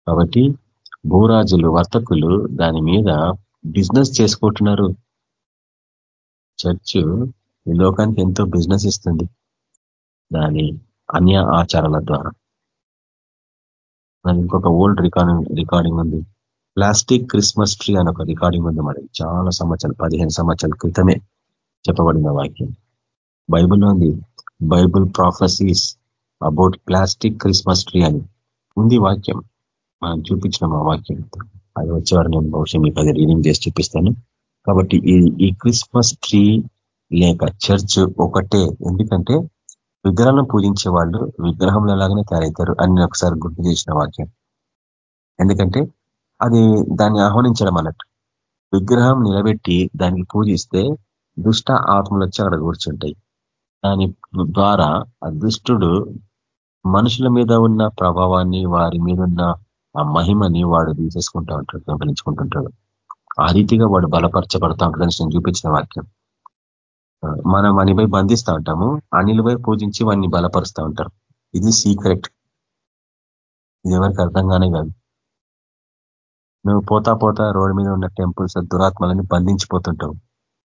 కాబట్టి భూరాజులు వర్తకులు దాని మీద బిజినెస్ చేసుకుంటున్నారు. చర్చ్ ఈ లోకానికి ఎంతో బిజినెస్ ఇస్తుంది. దాని అన్య ఆచారాల ద్వారా. ఇంకొక ఓల్డ్ రికార్డింగ్ రికార్డింగ్ ఉంది. ప్లాస్టిక్ క్రిస్మస్ ట్రీ అని ఒక రికార్డింగ్ ఉంది మరి. చాలా సంవత్సరాలు పదిహేను సంవత్సరాల క్రితమే చెప్పబడిన వాక్యం. బైబుల్లో ఉంది. Bible prophecies about plastic Christmas tree అని ఉంది వాక్యం. మనం చూపించిన ఆ వాక్యం. అది వచ్చేవారు నేను బహుశా మీకు అది రీడింగ్ చేసి చూపిస్తాను. కాబట్టి ఈ ఈ క్రిస్మస్ ట్రీ లేక చర్చ్ ఒకటే. ఎందుకంటే విగ్రహాలను పూజించే వాళ్ళు విగ్రహంలో లాగానే తయారవుతారు అని ఒకసారి గుర్తు చేసిన వాక్యం. ఎందుకంటే అది దాన్ని ఆహ్వానించడం అన్నట్టు. విగ్రహం నిలబెట్టి దానికి పూజిస్తే దుష్ట ఆత్మలు వచ్చి అక్కడ కూర్చుంటాయి. దాని ద్వారా అదృష్టుడు మనుషుల మీద ఉన్న ప్రభావాన్ని వారి మీద ఉన్న ఆ మహిమని వాడు తీసేసుకుంటా ఉంటాడు గమనించుకుంటుంటాడు ఆ రీతిగా వాడు బలపరచబడతా ఉంటాడని నేను చూపించిన వాక్యం. మనం వానిపై బంధిస్తూ ఉంటాము అనిలపై పూజించి వాడిని బలపరుస్తూ ఉంటారు. ఇది సీక్రెట్ ఇది ఎవరికి అర్థంగానే కాదు. నువ్వు పోతా పోతా రోడ్డు మీద ఉన్న టెంపుల్స్ దురాత్మలని బంధించిపోతుంటావు.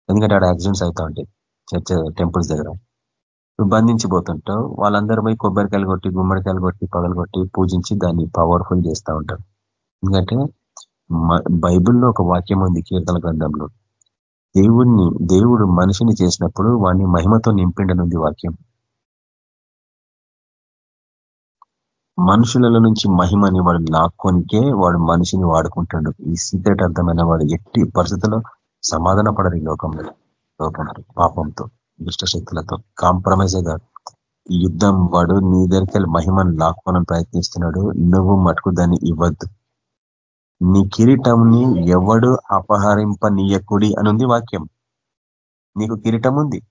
ఎందుకంటే ఆడ యాక్సిడెంట్స్ అవుతా ఉంటాయి చర్చ టెంపుల్స్ దగ్గర. నువ్వు బంధించిపోతుంటావు. వాళ్ళందరూ పోయి కొబ్బరికాయలు కొట్టి గుమ్మడికాయలు కొట్టి పగలు కొట్టి పూజించి దాన్ని పవర్ఫుల్ చేస్తూ ఉంటారు. ఎందుకంటే బైబిల్లో ఒక వాక్యం ఉంది కీర్తన గ్రంథంలో. దేవుణ్ణి దేవుడు మనిషిని చేసినప్పుడు వాడిని మహిమతో నింపిండనుంది వాక్యం. మనుషులలో నుంచి మహిమని వాడు లాక్కొనికే వాడు మనిషిని వాడుకుంటాడు. ఈ సీక్రెట్ అర్థమైన వాడు ఎట్టి పరిస్థితుల్లో సమాధాన పడరు ఈ లోకంలో లోపం పాపంతో. దుష్ట శక్తులతో కాంప్రమైజ్ కాదు యుద్ధం వాడు నీ దగ్గరికి మహిమను లాక్కోనని ప్రయత్నిస్తున్నాడు. నువ్వు మటుకు దాన్ని ఇవ్వద్దు. నీ కిరీటంని ఎవడు అపహరింపనీయకుడి అని ఉంది వాక్యం. నీకు కిరీటం ఉంది.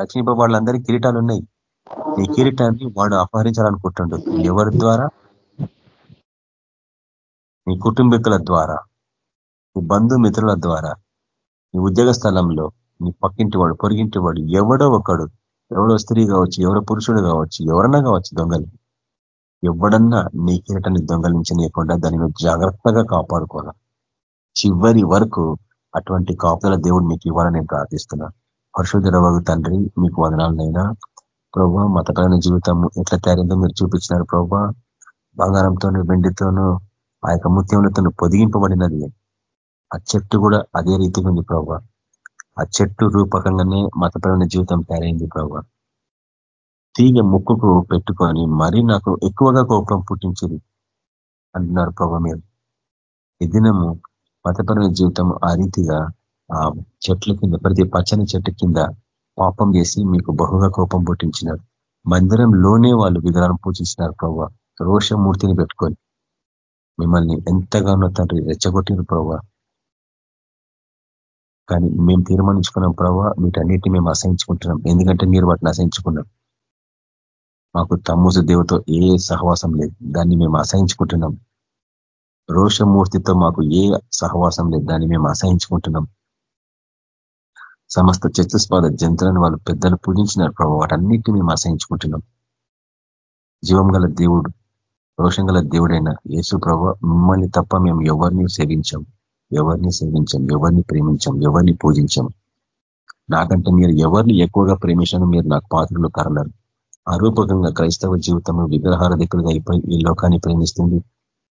రక్షింప వాళ్ళందరికీ కిరీటాలు ఉన్నాయి. నీ కిరీటాన్ని వాడు అపహరించాలనుకుంటుండు ఎవరి ద్వారా? నీ కుటుంబీకుల ద్వారా. నీ బంధుమిత్రుల ద్వారా. నీ ఉద్యోగ స్థలంలో. నీ పక్కింటి వాడు పొరిగింటి వాడు ఎవడో ఒకడు ఎవడో స్త్రీ కావచ్చు ఎవరో పురుషుడు కావచ్చు ఎవరన్నా కావచ్చు దొంగలు. ఎవడన్నా నీ కిరటని దొంగలించనీయకుండా దాన్ని నువ్వు జాగ్రత్తగా కాపాడుకోవాలి. చివరి వరకు అటువంటి కాపుదల దేవుడు మీకు ఇవ్వాలని నేను ప్రార్థిస్తున్నా. పరశుధరవగు తండ్రి మీకు వదనాలనైనా. ప్రభా మతపరమైన జీవితం ఎట్లా తయారైందో మీరు చూపించినారు ప్రభా. బంగారంతోనూ వెండితోనూ ఆ యొక్క ముత్యములతో పొదిగింపబడినది. ఆ చెట్టు కూడా అదే రీతిగా ఉంది ప్రభావ ఆ చెట్టు రూపకంగానే మతపరమైన జీవితం తయారైంది ప్రభావ తీగ ముక్కుకు పెట్టుకొని మరీ నాకు ఎక్కువగా కోపం పుట్టించింది అంటున్నారు ప్రభావ మీరు. ఈ దినము మతపరమైన జీవితం ఆ రీతిగా ఆ చెట్ల కింద ప్రతి పచ్చని చెట్టు కింద పాపం చేసి మీకు బహుగా కోపం పుట్టించినారు. మందిరంలోనే వాళ్ళు విగ్రహాలను పూజిస్తున్నారు ప్రభావ రోషమూర్తిని పెట్టుకొని మిమ్మల్ని ఎంతగానో తండ్రి రెచ్చగొట్టిన ప్రభావ కానీ మేము తీర్మానించుకున్నాం ప్రభావ వీటన్నిటిని మేము అసహించుకుంటున్నాం. ఎందుకంటే మీరు వాటిని అసహించుకున్నాం మాకు తమ్ముసు దేవుతో ఏ సహవాసం లేదు. దాన్ని మేము అసహించుకుంటున్నాం. రోషమూర్తితో మాకు ఏ సహవాసం లేదు. దాన్ని మేము అసహించుకుంటున్నాం. సమస్త చతుస్పాద జంతువులను వాళ్ళు పెద్దలు పూజించినారు ప్రభావ వాటన్నిటిని మేము అసహించుకుంటున్నాం. జీవం గల దేవుడు రోషం గల దేవుడైన యేసు ప్రభ మిమ్మల్ని తప్ప మేము ఎవరిని సేవించాము. ఎవరిని సేవించాం ఎవరిని ప్రేమించాం ఎవరిని పూజించాం. నాకంటే మీరు ఎవరిని ఎక్కువగా ప్రేమించాను మీరు నాకు పాత్రలు కరలరు ఆరూపకంగా క్రైస్తవ జీవితంలో విగ్రహాల దిక్కులుగా అయిపోయి ఈ లోకాన్ని ప్రేమిస్తుంది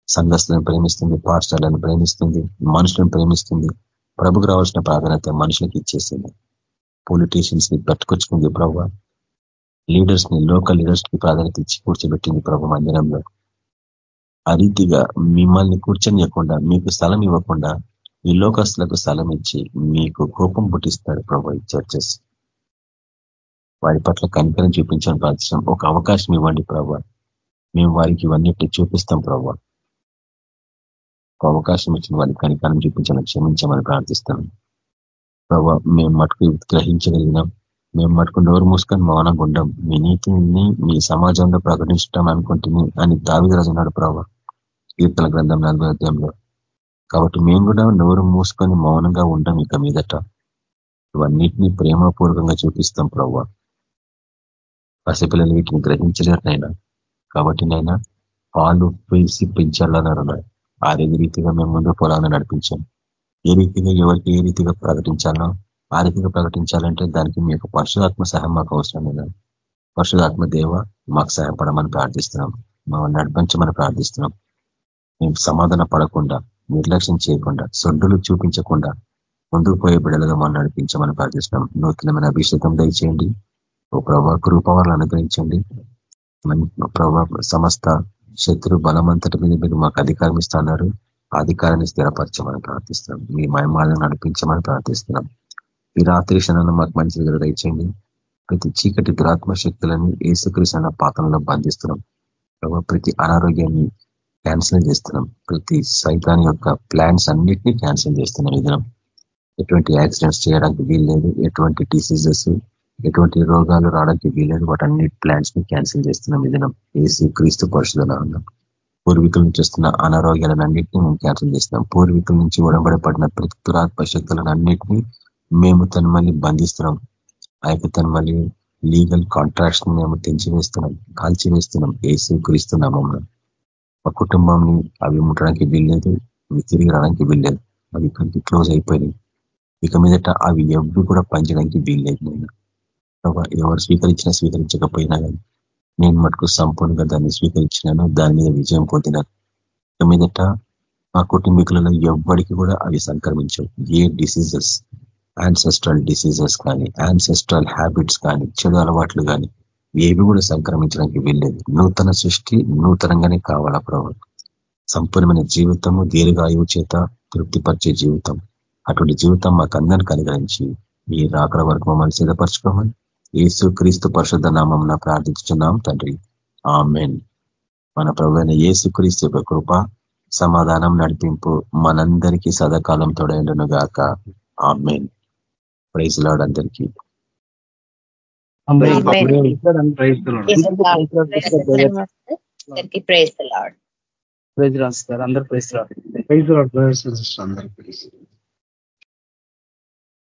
సంఘస్థులను ప్రేమిస్తుంది పాఠశాలను ప్రేమిస్తుంది మనుషులను ప్రేమిస్తుంది. ప్రభుకు రావాల్సిన ప్రాధాన్యత మనుషులకి ఇచ్చేసింది. పొలిటీషియన్స్ని పట్టుకొచ్చుకుంది ప్రభు లీడర్స్ని లోకల్ లీడర్స్కి ప్రాధాన్యత ఇచ్చి కూర్చోబెట్టింది ప్రభు మందిరంలో. ఆ రీతిగా మిమ్మల్ని కూర్చొనియకుండా మీకు స్థలం ఇవ్వకుండా ఈ లోకస్తులకు స్థలం ఇచ్చి మీకు కోపం పుట్టిస్తారు ప్రభు ఈ చర్చెస్ వారి పట్ల కనికరం చూపించడం ప్రార్థిస్తాం ఒక అవకాశం ఇవ్వండి ప్రభు. మేము వారికి ఇవన్నీ చూపిస్తాం ప్రభు. ఒక అవకాశం ఇచ్చిన వారికి కనికరం చూపించాలని క్షమించమని ప్రార్థిస్తాం ప్రభా మేము మటుకు గ్రహించగలిగినాం. మేము మటుకు నోరు మూసుకొని మౌనంగా ఉండం. మీ నీతిని మీ సమాజంలో ప్రకటించడం అనుకుంటుంది అని దావిదరాజు అన్నాడు ప్రభావ కీర్తన గ్రంథం నలభై అధ్యాయంలో. కాబట్టి మేము కూడా నోరు మూసుకొని మౌనంగా ఉండం ఇక మీదట. ఇవన్నిటినీ ప్రేమపూర్వకంగా చూపిస్తాం ప్రవ్వ. పసిపిల్లలు వీటిని గ్రహించలేరు నైనా కాబట్టి నైనా పాలు వేసి పెంచాలన్నారు ఆ రీతిగా మేము ముందు పొలాన్ని నడిపించాం. ఏ రీతిగా ఎవరికి ఏ రీతిగా ప్రకటించాలో ఆ రీతిగా ప్రకటించాలంటే దానికి మీ యొక్క పరశురాత్మ సహాయం మాకు అవసరం లేదా పరశురాత్మ దేవ మాకు సహాయపడమని ప్రార్థిస్తున్నాం. మమ్మల్ని నడిపించమని ప్రార్థిస్తున్నాం. మేము సమాధాన పడకుండా నిర్లక్ష్యం చేయకుండా సొడ్డులు చూపించకుండా ముందుకు పోయే బిడలుగా మనం నడిపించమని ప్రార్థిస్తున్నాం. నూతనమైన అభిషేకం దయచేయండి. ఓ ప్రభా కృపవాళ్ళు అనుగ్రహించండి. ప్రభా సమస్త శత్రు బలమంతటి మీద మీరు మాకు అధికారం ఇస్తున్నారు. అధికారాన్ని స్థిరపరచమని ప్రార్థిస్తున్నాం. మీ మయమాలను నడిపించమని ప్రార్థిస్తున్నాం. ఈ రాత్రి క్షణాన్ని మాకు మంచి దయచేయండి. ప్రతి చీకటి దురాత్మ శక్తులని ఏసుకృష్ణ పాత్రలో బంధిస్తున్నాం. ప్రభావ ప్రతి అనారోగ్యాన్ని క్యాన్సిల్ చేస్తున్నాం. ప్రతి సైతాన్ యొక్క ప్లాన్స్ అన్నిటినీ క్యాన్సిల్ చేస్తున్నాం ఈ దినం. ఎటువంటి యాక్సిడెంట్స్ చేయడానికి వీల్లేదు ఎటువంటి డిసీజెస్ ఎటువంటి రోగాలు రావడానికి వీలేదు వాటన్ని ప్లాన్స్ని క్యాన్సిల్ చేస్తున్నాం ఈ దినం. ఏసు క్రీస్తు పరిశుధన ఉన్నాం పూర్వీకుల నుంచి వస్తున్న అనారోగ్యాలను అన్నింటినీ మేము క్యాన్సిల్ చేస్తున్నాం. పూర్వీకుల నుంచి ఉడబడపడిన ప్రతి దురాత్మ శక్తులను అన్నింటినీ మేము తన మళ్ళీ బంధిస్తున్నాం. ఆ యొక్క తన మళ్ళీ లీగల్ కాంట్రాక్ట్స్ని మేము తెంచివేస్తున్నాం కాల్చివేస్తున్నాం. ఏసు క్రీస్తున్నాము మా కుటుంబాన్ని అవి ముట్టడానికి వీల్లేదు అవి తిరిగి రావడానికి వీల్లేదు. అవి ఇక్కడికి క్లోజ్ అయిపోయినాయి. ఇక మీదట అవి ఎవరు కూడా పంచడానికి వీల్లేదు నేను. ఎవరు స్వీకరించినా స్వీకరించకపోయినా కానీ నేను మటుకు సంపూర్ణంగా దాన్ని స్వీకరించినాను దాని మీద విజయం పొందినాను. ఇక మీదట మా కుటుంబీకులలో ఎవ్వడికి కూడా అవి సంక్రమించవు. ఏ డిసీజెస్ యాన్సెస్ట్రల్ డిసీజెస్ కానీ యాన్సెస్ట్రల్ హ్యాబిట్స్ కానీ చెడు అలవాట్లు కానీ ఏవి కూడా సంక్రమించడానికి వీల్లేదు. నూతన సృష్టి నూతనంగానే కావాలా ప్రభు? సంపూర్ణమైన జీవితము దీర్ఘాయువు చేత తృప్తిపరిచే జీవితం. అటువంటి జీవితం మాకు అందరిని కలిగించి మీ రాకడ వరకు మమ్మల్ని సిద్ధపరచుకోమని యేసు క్రీస్తు పరిశుద్ధ నామం ప్రార్థించున్నాం తండ్రి. ఆమెన్. మన ప్రభు యేసు క్రీస్తు యొక్క కృప సమాధానం నడిపింపు మనందరికీ సదాకాలం తోడైండును గాక ఆమెన్. ప్రైజ్ లాడ్ అందరికీ. ప్రైజ్ ప్రైజ్ రాస్తారు అందరు ప్రైజ్ రాదు ప్రైజ్ బ్రదర్స్ అందరూ